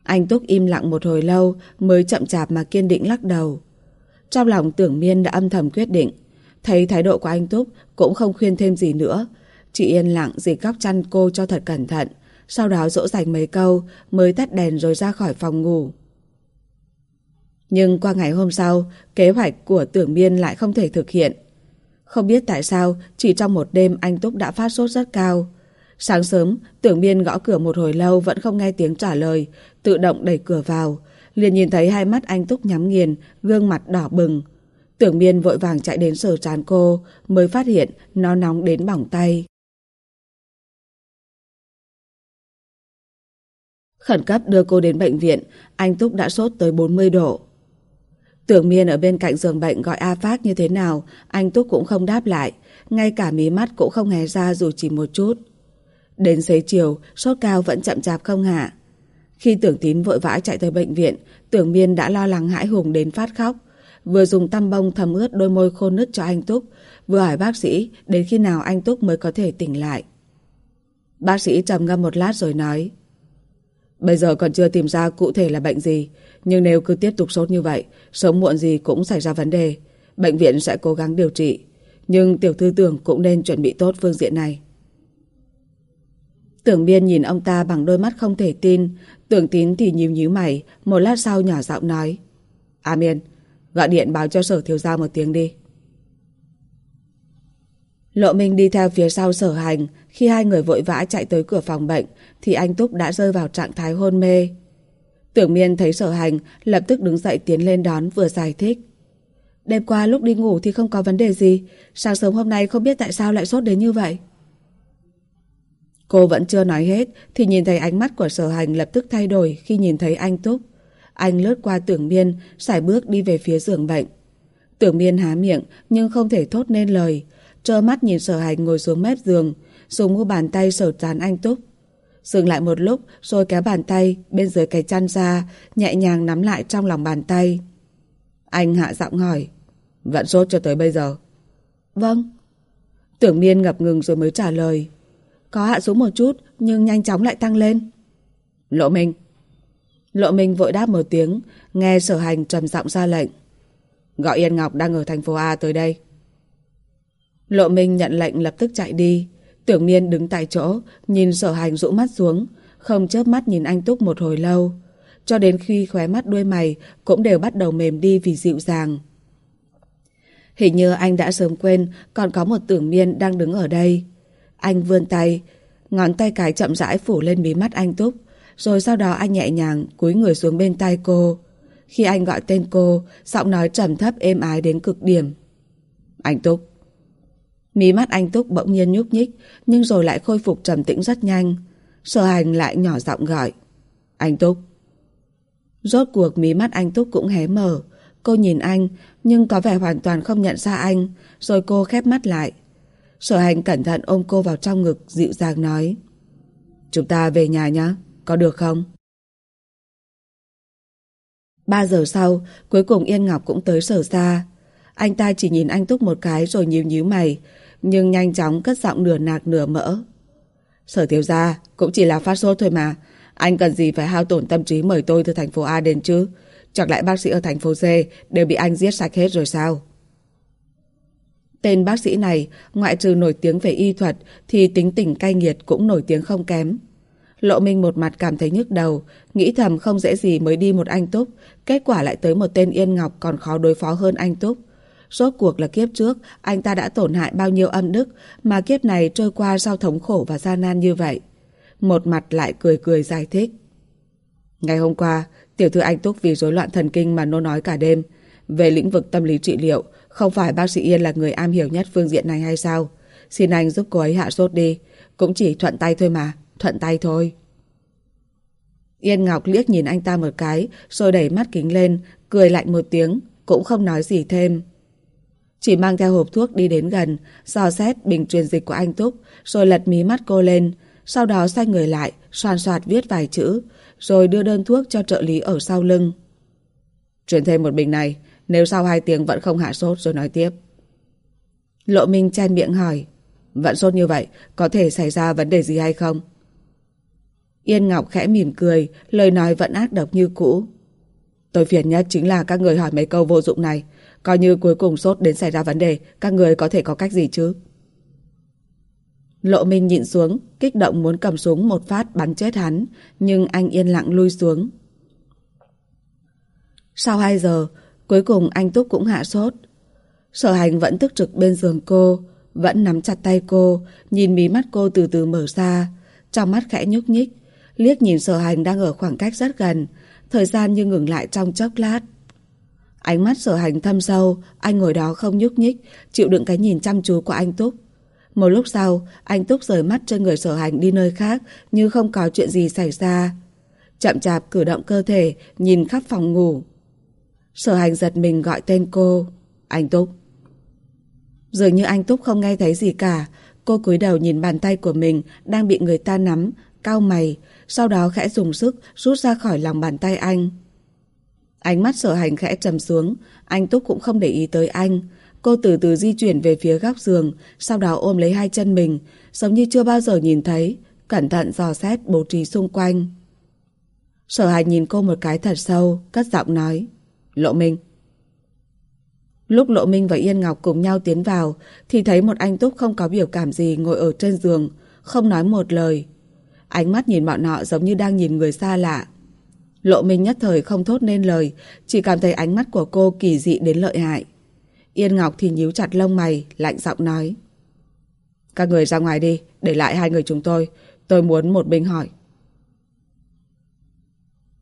Anh Túc im lặng một hồi lâu, mới chậm chạp mà kiên định lắc đầu. Trong lòng tưởng miên đã âm thầm quyết định. Thấy thái độ của anh Túc cũng không khuyên thêm gì nữa. Chị yên lặng dịch góc chăn cô cho thật cẩn thận. Sau đó dỗ dành mấy câu mới tắt đèn rồi ra khỏi phòng ngủ. Nhưng qua ngày hôm sau, kế hoạch của tưởng miên lại không thể thực hiện. Không biết tại sao, chỉ trong một đêm anh Túc đã phát sốt rất cao. Sáng sớm, tưởng biên gõ cửa một hồi lâu vẫn không nghe tiếng trả lời, tự động đẩy cửa vào liền nhìn thấy hai mắt anh Túc nhắm nghiền, gương mặt đỏ bừng. Tưởng biên vội vàng chạy đến sờ trán cô, mới phát hiện nó nóng đến bỏng tay. Khẩn cấp đưa cô đến bệnh viện, anh Túc đã sốt tới 40 độ. Tưởng miên ở bên cạnh giường bệnh gọi A Phát như thế nào, anh Túc cũng không đáp lại, ngay cả mí mắt cũng không hé ra dù chỉ một chút. Đến xế chiều, sốt cao vẫn chậm chạp không hạ. Khi tưởng tín vội vã chạy tới bệnh viện, tưởng miên đã lo lắng hãi hùng đến phát khóc. Vừa dùng tăm bông thấm ướt đôi môi khô nứt cho anh Túc, vừa hỏi bác sĩ đến khi nào anh Túc mới có thể tỉnh lại. Bác sĩ trầm ngâm một lát rồi nói Bây giờ còn chưa tìm ra cụ thể là bệnh gì, nhưng nếu cứ tiếp tục sốt như vậy, sớm muộn gì cũng xảy ra vấn đề. Bệnh viện sẽ cố gắng điều trị, nhưng tiểu thư tưởng cũng nên chuẩn bị tốt phương diện này. Tưởng biên nhìn ông ta bằng đôi mắt không thể tin, tưởng tín thì nhíu nhíu mày, một lát sau nhỏ giọng nói. A Miên, gọi điện báo cho sở thiếu gia một tiếng đi. Lộ Minh đi theo phía sau sở hành, khi hai người vội vã chạy tới cửa phòng bệnh, thì anh Túc đã rơi vào trạng thái hôn mê. Tưởng miên thấy sở hành, lập tức đứng dậy tiến lên đón vừa giải thích. Đêm qua lúc đi ngủ thì không có vấn đề gì, sáng sớm hôm nay không biết tại sao lại sốt đến như vậy. Cô vẫn chưa nói hết thì nhìn thấy ánh mắt của sở hành lập tức thay đổi khi nhìn thấy anh Túc. Anh lướt qua tưởng miên, sải bước đi về phía giường bệnh. Tưởng miên há miệng nhưng không thể thốt nên lời. Trơ mắt nhìn sở hành ngồi xuống mép giường, dùng mu bàn tay sờ trán anh Túc. Dừng lại một lúc rồi kéo bàn tay bên dưới cái chăn ra, nhẹ nhàng nắm lại trong lòng bàn tay. Anh hạ giọng hỏi, vẫn sốt cho tới bây giờ. Vâng. Tưởng miên ngập ngừng rồi mới trả lời. Có hạ xuống một chút nhưng nhanh chóng lại tăng lên. Lộ Minh. Lộ Minh vội đáp một tiếng, nghe sở hành trầm giọng ra lệnh. Gọi Yên Ngọc đang ở thành phố A tới đây. Lộ Minh nhận lệnh lập tức chạy đi. Tưởng miên đứng tại chỗ, nhìn sở hành rũ mắt xuống, không chớp mắt nhìn anh Túc một hồi lâu. Cho đến khi khóe mắt đuôi mày cũng đều bắt đầu mềm đi vì dịu dàng. Hình như anh đã sớm quên còn có một tưởng miên đang đứng ở đây. Anh vươn tay, ngón tay cái chậm rãi phủ lên mí mắt anh Túc, rồi sau đó anh nhẹ nhàng cúi người xuống bên tay cô. Khi anh gọi tên cô, giọng nói trầm thấp êm ái đến cực điểm. Anh Túc. Mí mắt anh Túc bỗng nhiên nhúc nhích, nhưng rồi lại khôi phục trầm tĩnh rất nhanh. Sở hành lại nhỏ giọng gọi. Anh Túc. Rốt cuộc mí mắt anh Túc cũng hé mở. Cô nhìn anh, nhưng có vẻ hoàn toàn không nhận ra anh, rồi cô khép mắt lại. Sở hành cẩn thận ôm cô vào trong ngực, dịu dàng nói. Chúng ta về nhà nhé, có được không? Ba giờ sau, cuối cùng Yên Ngọc cũng tới sở ra. Anh ta chỉ nhìn anh Túc một cái rồi nhíu nhíu mày, nhưng nhanh chóng cất giọng nửa nạc nửa mỡ. Sở thiếu gia, cũng chỉ là phát sốt thôi mà. Anh cần gì phải hao tổn tâm trí mời tôi từ thành phố A đến chứ? Chẳng lẽ bác sĩ ở thành phố C đều bị anh giết sạch hết rồi sao? Tên bác sĩ này, ngoại trừ nổi tiếng về y thuật, thì tính tình cay nghiệt cũng nổi tiếng không kém. Lộ Minh một mặt cảm thấy nhức đầu, nghĩ thầm không dễ gì mới đi một anh Túc, kết quả lại tới một tên Yên Ngọc còn khó đối phó hơn anh Túc. Rốt cuộc là kiếp trước, anh ta đã tổn hại bao nhiêu âm đức, mà kiếp này trôi qua sau thống khổ và gian nan như vậy. Một mặt lại cười cười giải thích. Ngày hôm qua, tiểu thư anh Túc vì rối loạn thần kinh mà nôn nói cả đêm. Về lĩnh vực tâm lý trị liệu, không phải bác sĩ Yên là người am hiểu nhất phương diện này hay sao? Xin anh giúp cô ấy hạ sốt đi. Cũng chỉ thuận tay thôi mà, thuận tay thôi. Yên Ngọc liếc nhìn anh ta một cái, rồi đẩy mắt kính lên, cười lạnh một tiếng, cũng không nói gì thêm. Chỉ mang theo hộp thuốc đi đến gần, dò xét bình truyền dịch của anh Túc, rồi lật mí mắt cô lên, sau đó xoay người lại, soàn soạt viết vài chữ, rồi đưa đơn thuốc cho trợ lý ở sau lưng. Truyền thêm một bình này, nếu sau hai tiếng vẫn không hạ sốt rồi nói tiếp. Lộ Minh chen miệng hỏi, vẫn sốt như vậy, có thể xảy ra vấn đề gì hay không? Yên Ngọc khẽ mỉm cười, lời nói vẫn ác độc như cũ. Tôi phiền nhất chính là các người hỏi mấy câu vô dụng này. Coi như cuối cùng sốt đến xảy ra vấn đề, các người có thể có cách gì chứ? Lộ Minh nhịn xuống, kích động muốn cầm súng một phát bắn chết hắn, nhưng anh yên lặng lui xuống. Sau 2 giờ, cuối cùng anh Túc cũng hạ sốt. Sở hành vẫn tức trực bên giường cô, vẫn nắm chặt tay cô, nhìn mí mắt cô từ từ mở ra, trong mắt khẽ nhúc nhích, liếc nhìn sở hành đang ở khoảng cách rất gần, thời gian như ngừng lại trong chốc lát. Ánh mắt sở hành thâm sâu, anh ngồi đó không nhúc nhích, chịu đựng cái nhìn chăm chú của anh Túc. Một lúc sau, anh Túc rời mắt trên người sở hành đi nơi khác như không có chuyện gì xảy ra. Chậm chạp cử động cơ thể, nhìn khắp phòng ngủ. Sở hành giật mình gọi tên cô. Anh Túc. Dường như anh Túc không nghe thấy gì cả. Cô cúi đầu nhìn bàn tay của mình đang bị người ta nắm, cao mày, sau đó khẽ dùng sức rút ra khỏi lòng bàn tay anh. Ánh mắt sở hành khẽ trầm xuống, anh Túc cũng không để ý tới anh. Cô từ từ di chuyển về phía góc giường, sau đó ôm lấy hai chân mình, giống như chưa bao giờ nhìn thấy, cẩn thận dò xét bố trí xung quanh. Sở hành nhìn cô một cái thật sâu, cất giọng nói. Lộ Minh. Lúc Lộ Minh và Yên Ngọc cùng nhau tiến vào, thì thấy một anh Túc không có biểu cảm gì ngồi ở trên giường, không nói một lời. Ánh mắt nhìn bọn họ giống như đang nhìn người xa lạ. Lộ Minh nhất thời không thốt nên lời, chỉ cảm thấy ánh mắt của cô kỳ dị đến lợi hại. Yên Ngọc thì nhíu chặt lông mày, lạnh giọng nói. Các người ra ngoài đi, để lại hai người chúng tôi. Tôi muốn một binh hỏi.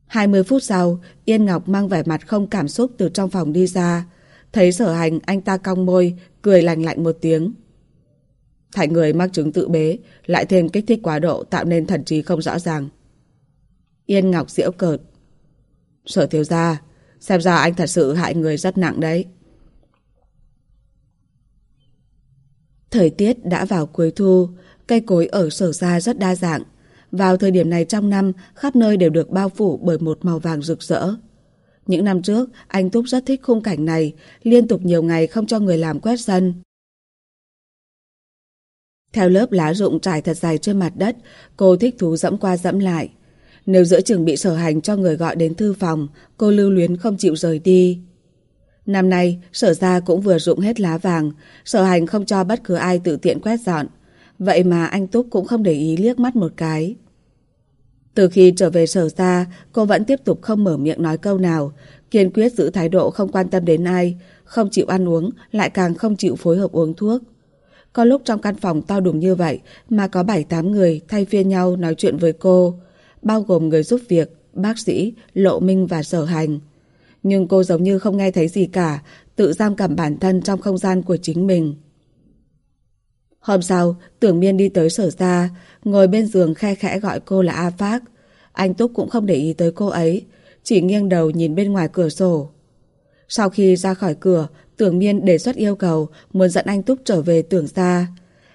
20 phút sau, Yên Ngọc mang vẻ mặt không cảm xúc từ trong phòng đi ra. Thấy sở hành, anh ta cong môi, cười lành lạnh một tiếng. Thải người mắc chứng tự bế, lại thêm kích thích quá độ tạo nên thần trí không rõ ràng. Yên Ngọc diễu cợt. Sở thiếu gia, xem ra anh thật sự hại người rất nặng đấy. Thời tiết đã vào cuối thu, cây cối ở sở gia rất đa dạng. Vào thời điểm này trong năm, khắp nơi đều được bao phủ bởi một màu vàng rực rỡ. Những năm trước, anh Túc rất thích khung cảnh này, liên tục nhiều ngày không cho người làm quét sân. Theo lớp lá rụng trải thật dài trên mặt đất, cô thích thú dẫm qua dẫm lại. Nếu giữa trường bị sở hành cho người gọi đến thư phòng, cô lưu luyến không chịu rời đi. Năm nay, sở ra cũng vừa rụng hết lá vàng, sở hành không cho bất cứ ai tự tiện quét dọn. Vậy mà anh Túc cũng không để ý liếc mắt một cái. Từ khi trở về sở ra, cô vẫn tiếp tục không mở miệng nói câu nào, kiên quyết giữ thái độ không quan tâm đến ai, không chịu ăn uống, lại càng không chịu phối hợp uống thuốc. Có lúc trong căn phòng to đùng như vậy mà có 7-8 người thay phiên nhau nói chuyện với cô, bao gồm người giúp việc, bác sĩ, lộ minh và sở hành. Nhưng cô giống như không nghe thấy gì cả, tự giam cầm bản thân trong không gian của chính mình. Hôm sau, tưởng miên đi tới sở ra, ngồi bên giường khe khẽ gọi cô là A Phác. Anh Túc cũng không để ý tới cô ấy, chỉ nghiêng đầu nhìn bên ngoài cửa sổ. Sau khi ra khỏi cửa, tưởng miên đề xuất yêu cầu muốn dẫn anh Túc trở về tưởng ra.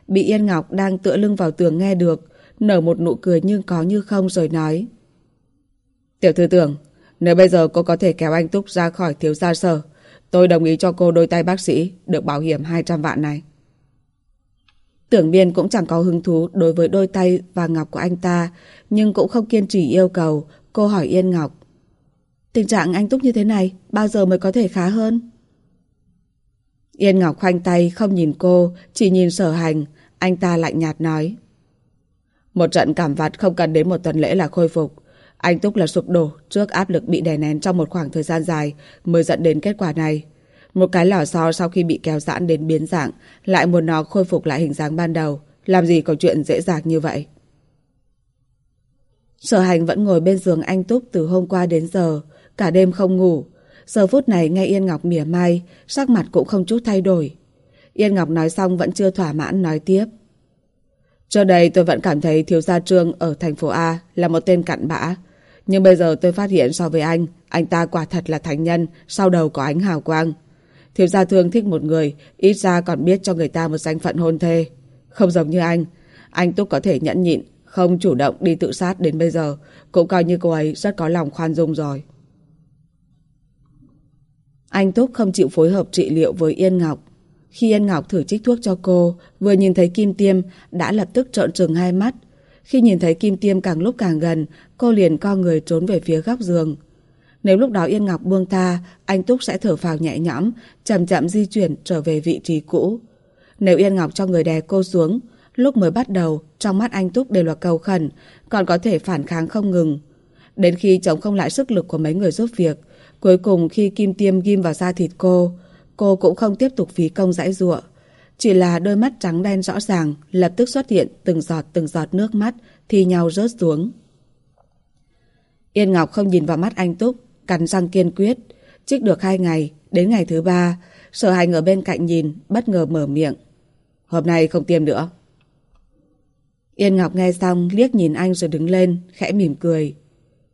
Bị Yên Ngọc đang tựa lưng vào tường nghe được, nở một nụ cười nhưng có như không rồi nói. Tiểu thư tưởng, nếu bây giờ cô có thể kéo anh Túc ra khỏi thiếu gia sở, tôi đồng ý cho cô đôi tay bác sĩ được bảo hiểm 200 vạn này. Tưởng biên cũng chẳng có hứng thú đối với đôi tay và ngọc của anh ta, nhưng cũng không kiên trì yêu cầu. Cô hỏi Yên Ngọc. Tình trạng anh Túc như thế này, bao giờ mới có thể khá hơn? Yên Ngọc khoanh tay không nhìn cô, chỉ nhìn sở hành. Anh ta lạnh nhạt nói. Một trận cảm vặt không cần đến một tuần lễ là khôi phục. Anh Túc là sụp đổ trước áp lực bị đè nén trong một khoảng thời gian dài mới dẫn đến kết quả này. Một cái lò xo sau khi bị kéo giãn đến biến dạng lại muốn nó khôi phục lại hình dáng ban đầu. Làm gì có chuyện dễ dàng như vậy? Sở hành vẫn ngồi bên giường anh Túc từ hôm qua đến giờ, cả đêm không ngủ. Giờ phút này nghe Yên Ngọc mỉa mai, sắc mặt cũng không chút thay đổi. Yên Ngọc nói xong vẫn chưa thỏa mãn nói tiếp. Trước đây tôi vẫn cảm thấy thiếu gia trương ở thành phố A là một tên cặn bã. Nhưng bây giờ tôi phát hiện so với anh, anh ta quả thật là thánh nhân, sau đầu có ánh hào quang. Thiếu gia thương thích một người, ít ra còn biết cho người ta một danh phận hôn thê. Không giống như anh, anh Túc có thể nhẫn nhịn, không chủ động đi tự sát đến bây giờ, cũng coi như cô ấy rất có lòng khoan dung rồi. Anh Túc không chịu phối hợp trị liệu với Yên Ngọc. Khi Yên Ngọc thử trích thuốc cho cô, vừa nhìn thấy kim tiêm, đã lập tức trợn trừng hai mắt. Khi nhìn thấy kim tiêm càng lúc càng gần, cô liền co người trốn về phía góc giường. Nếu lúc đó Yên Ngọc buông tha, anh Túc sẽ thở phào nhẹ nhõm, chậm chậm di chuyển trở về vị trí cũ. Nếu Yên Ngọc cho người đè cô xuống, lúc mới bắt đầu, trong mắt anh Túc đều là cầu khẩn, còn có thể phản kháng không ngừng. Đến khi chống không lại sức lực của mấy người giúp việc, cuối cùng khi kim tiêm ghim vào da thịt cô, cô cũng không tiếp tục phí công dãi dụa. Chỉ là đôi mắt trắng đen rõ ràng lập tức xuất hiện từng giọt từng giọt nước mắt thì nhau rớt xuống. Yên Ngọc không nhìn vào mắt anh Túc, cắn răng kiên quyết. Trích được hai ngày, đến ngày thứ ba, sở hành ở bên cạnh nhìn, bất ngờ mở miệng. Hôm nay không tiêm nữa. Yên Ngọc nghe xong, liếc nhìn anh rồi đứng lên, khẽ mỉm cười.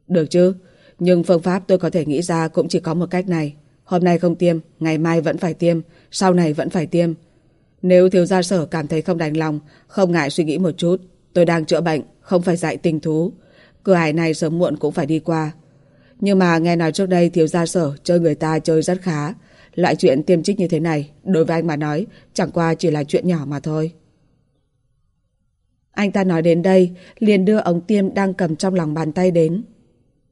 Được chứ, nhưng phương pháp tôi có thể nghĩ ra cũng chỉ có một cách này. Hôm nay không tiêm, ngày mai vẫn phải tiêm, sau này vẫn phải tiêm. Nếu thiếu gia sở cảm thấy không đành lòng, không ngại suy nghĩ một chút. Tôi đang chữa bệnh, không phải dạy tình thú. Cửa hải này sớm muộn cũng phải đi qua. Nhưng mà nghe nói trước đây thiếu gia sở chơi người ta chơi rất khá. Loại chuyện tiêm trích như thế này, đối với anh mà nói, chẳng qua chỉ là chuyện nhỏ mà thôi. Anh ta nói đến đây, liền đưa ống tiêm đang cầm trong lòng bàn tay đến.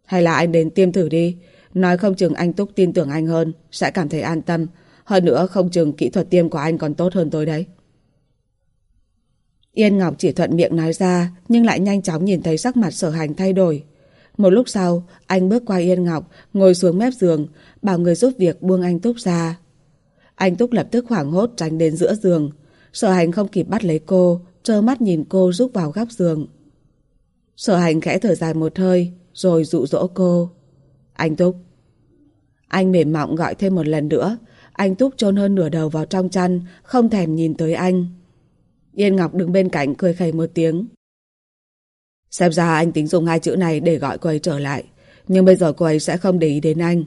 Hay là anh đến tiêm thử đi, nói không chừng anh Túc tin tưởng anh hơn, sẽ cảm thấy an tâm. Hơn nữa không chừng kỹ thuật tiêm của anh còn tốt hơn tôi đấy. Yên Ngọc chỉ thuận miệng nói ra, nhưng lại nhanh chóng nhìn thấy sắc mặt sở hành thay đổi. Một lúc sau, anh bước qua Yên Ngọc, ngồi xuống mép giường, bảo người giúp việc buông anh Túc ra. Anh Túc lập tức hoảng hốt tránh đến giữa giường. Sở hành không kịp bắt lấy cô, trơ mắt nhìn cô rút vào góc giường. Sở hành khẽ thở dài một hơi, rồi dụ dỗ cô. Anh Túc. Anh mềm mỏng gọi thêm một lần nữa. Anh Túc chôn hơn nửa đầu vào trong chăn, không thèm nhìn tới anh. Yên Ngọc đứng bên cạnh cười khẩy một tiếng. Xem ra anh tính dùng hai chữ này để gọi cô ấy trở lại. Nhưng bây giờ cô ấy sẽ không để ý đến anh.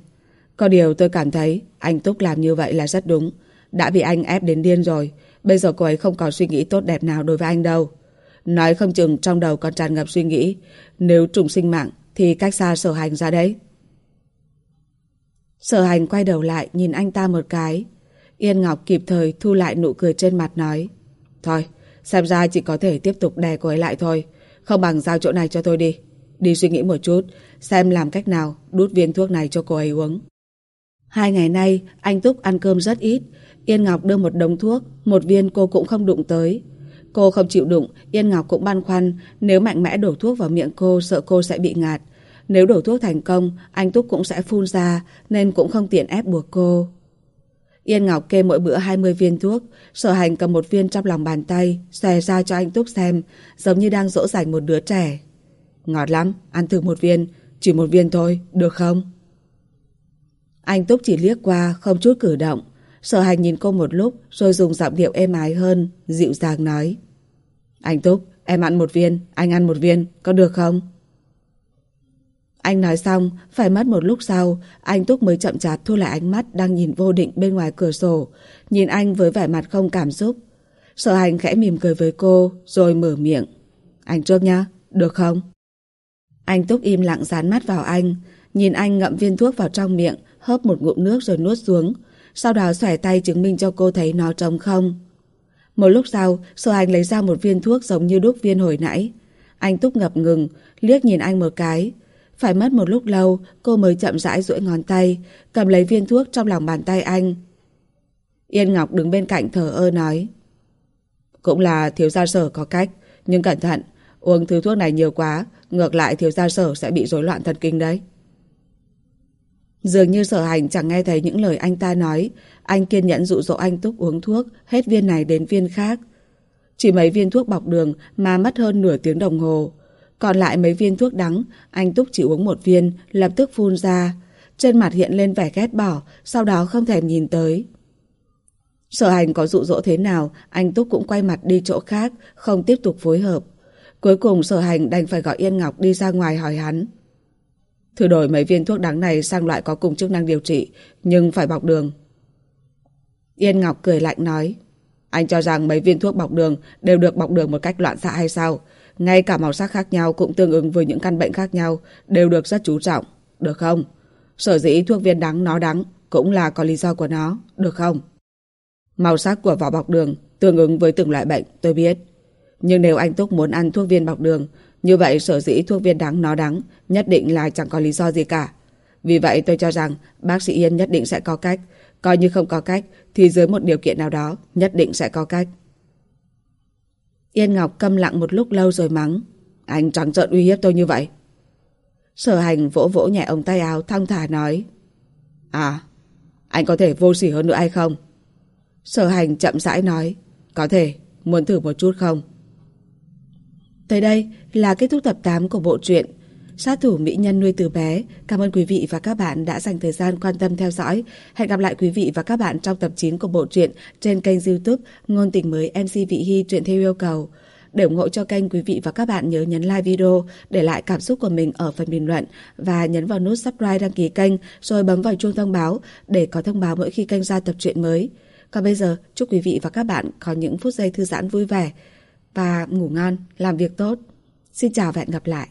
Có điều tôi cảm thấy anh Túc làm như vậy là rất đúng. Đã bị anh ép đến điên rồi. Bây giờ cô ấy không còn suy nghĩ tốt đẹp nào đối với anh đâu. Nói không chừng trong đầu còn tràn ngập suy nghĩ. Nếu trùng sinh mạng thì cách xa sở hành ra đấy. Sở hành quay đầu lại nhìn anh ta một cái. Yên Ngọc kịp thời thu lại nụ cười trên mặt nói. Thôi, xem ra chỉ có thể tiếp tục đè cô ấy lại thôi. Không bằng giao chỗ này cho tôi đi. Đi suy nghĩ một chút, xem làm cách nào đút viên thuốc này cho cô ấy uống. Hai ngày nay, anh Túc ăn cơm rất ít. Yên Ngọc đưa một đống thuốc, một viên cô cũng không đụng tới. Cô không chịu đụng, Yên Ngọc cũng băn khoăn, nếu mạnh mẽ đổ thuốc vào miệng cô sợ cô sẽ bị ngạt. Nếu đổ thuốc thành công, anh Túc cũng sẽ phun ra, nên cũng không tiện ép buộc cô. Yên Ngọc kê mỗi bữa 20 viên thuốc, sở hành cầm một viên trong lòng bàn tay, xòe ra cho anh Túc xem, giống như đang dỗ dành một đứa trẻ. Ngọt lắm, ăn thử một viên, chỉ một viên thôi, được không? Anh Túc chỉ liếc qua, không chút cử động. Sở hành nhìn cô một lúc, rồi dùng giọng điệu êm ái hơn, dịu dàng nói. Anh Túc, em ăn một viên, anh ăn một viên, có được không? Anh nói xong, phải mất một lúc sau, anh Túc mới chậm chạp thu lại ánh mắt đang nhìn vô định bên ngoài cửa sổ, nhìn anh với vẻ mặt không cảm xúc. Sở hành khẽ mỉm cười với cô, rồi mở miệng. Anh trước nhá, được không? Anh Túc im lặng dán mắt vào anh, nhìn anh ngậm viên thuốc vào trong miệng, hớp một ngụm nước rồi nuốt xuống, sau đó xòe tay chứng minh cho cô thấy nó trống không. Một lúc sau, sở hành lấy ra một viên thuốc giống như đúc viên hồi nãy. Anh Túc ngập ngừng, liếc nhìn anh một cái, phải mất một lúc lâu, cô mới chậm rãi duỗi ngón tay, cầm lấy viên thuốc trong lòng bàn tay anh. Yên Ngọc đứng bên cạnh thở ơ nói. Cũng là thiếu gia sở có cách, nhưng cẩn thận, uống thứ thuốc này nhiều quá, ngược lại thiếu gia sở sẽ bị rối loạn thần kinh đấy. Dường như sở hành chẳng nghe thấy những lời anh ta nói, anh kiên nhẫn dụ dỗ anh Túc uống thuốc, hết viên này đến viên khác. Chỉ mấy viên thuốc bọc đường mà mất hơn nửa tiếng đồng hồ. Còn lại mấy viên thuốc đắng, anh Túc chỉ uống một viên, lập tức phun ra. Trên mặt hiện lên vẻ ghét bỏ, sau đó không thèm nhìn tới. Sở hành có dụ dỗ thế nào, anh Túc cũng quay mặt đi chỗ khác, không tiếp tục phối hợp. Cuối cùng sở hành đành phải gọi Yên Ngọc đi ra ngoài hỏi hắn. Thử đổi mấy viên thuốc đắng này sang loại có cùng chức năng điều trị, nhưng phải bọc đường. Yên Ngọc cười lạnh nói. Anh cho rằng mấy viên thuốc bọc đường đều được bọc đường một cách loạn xạ hay sao? Ngay cả màu sắc khác nhau cũng tương ứng với những căn bệnh khác nhau đều được rất chú trọng, được không? Sở dĩ thuốc viên đắng nó đắng cũng là có lý do của nó, được không? Màu sắc của vỏ bọc đường tương ứng với từng loại bệnh, tôi biết. Nhưng nếu anh Túc muốn ăn thuốc viên bọc đường, như vậy sở dĩ thuốc viên đắng nó đắng nhất định là chẳng có lý do gì cả. Vì vậy tôi cho rằng bác sĩ Yên nhất định sẽ có cách, coi như không có cách thì dưới một điều kiện nào đó nhất định sẽ có cách. Yên Ngọc câm lặng một lúc lâu rồi mắng. Anh trắng trợn uy hiếp tôi như vậy. Sở hành vỗ vỗ nhẹ ông tay áo thong thả nói. À, anh có thể vô sỉ hơn nữa hay không? Sở hành chậm rãi nói. Có thể, muốn thử một chút không? Tới đây là kết thúc tập 8 của bộ truyện Sát thủ mỹ nhân nuôi từ bé. Cảm ơn quý vị và các bạn đã dành thời gian quan tâm theo dõi. Hẹn gặp lại quý vị và các bạn trong tập 9 của bộ truyện trên kênh youtube Ngôn tình mới MC Vị Hy truyện theo yêu cầu. Để ủng hộ cho kênh quý vị và các bạn nhớ nhấn like video, để lại cảm xúc của mình ở phần bình luận và nhấn vào nút subscribe đăng ký kênh rồi bấm vào chuông thông báo để có thông báo mỗi khi kênh ra tập truyện mới. Còn bây giờ, chúc quý vị và các bạn có những phút giây thư giãn vui vẻ và ngủ ngon, làm việc tốt. Xin chào và hẹn gặp lại.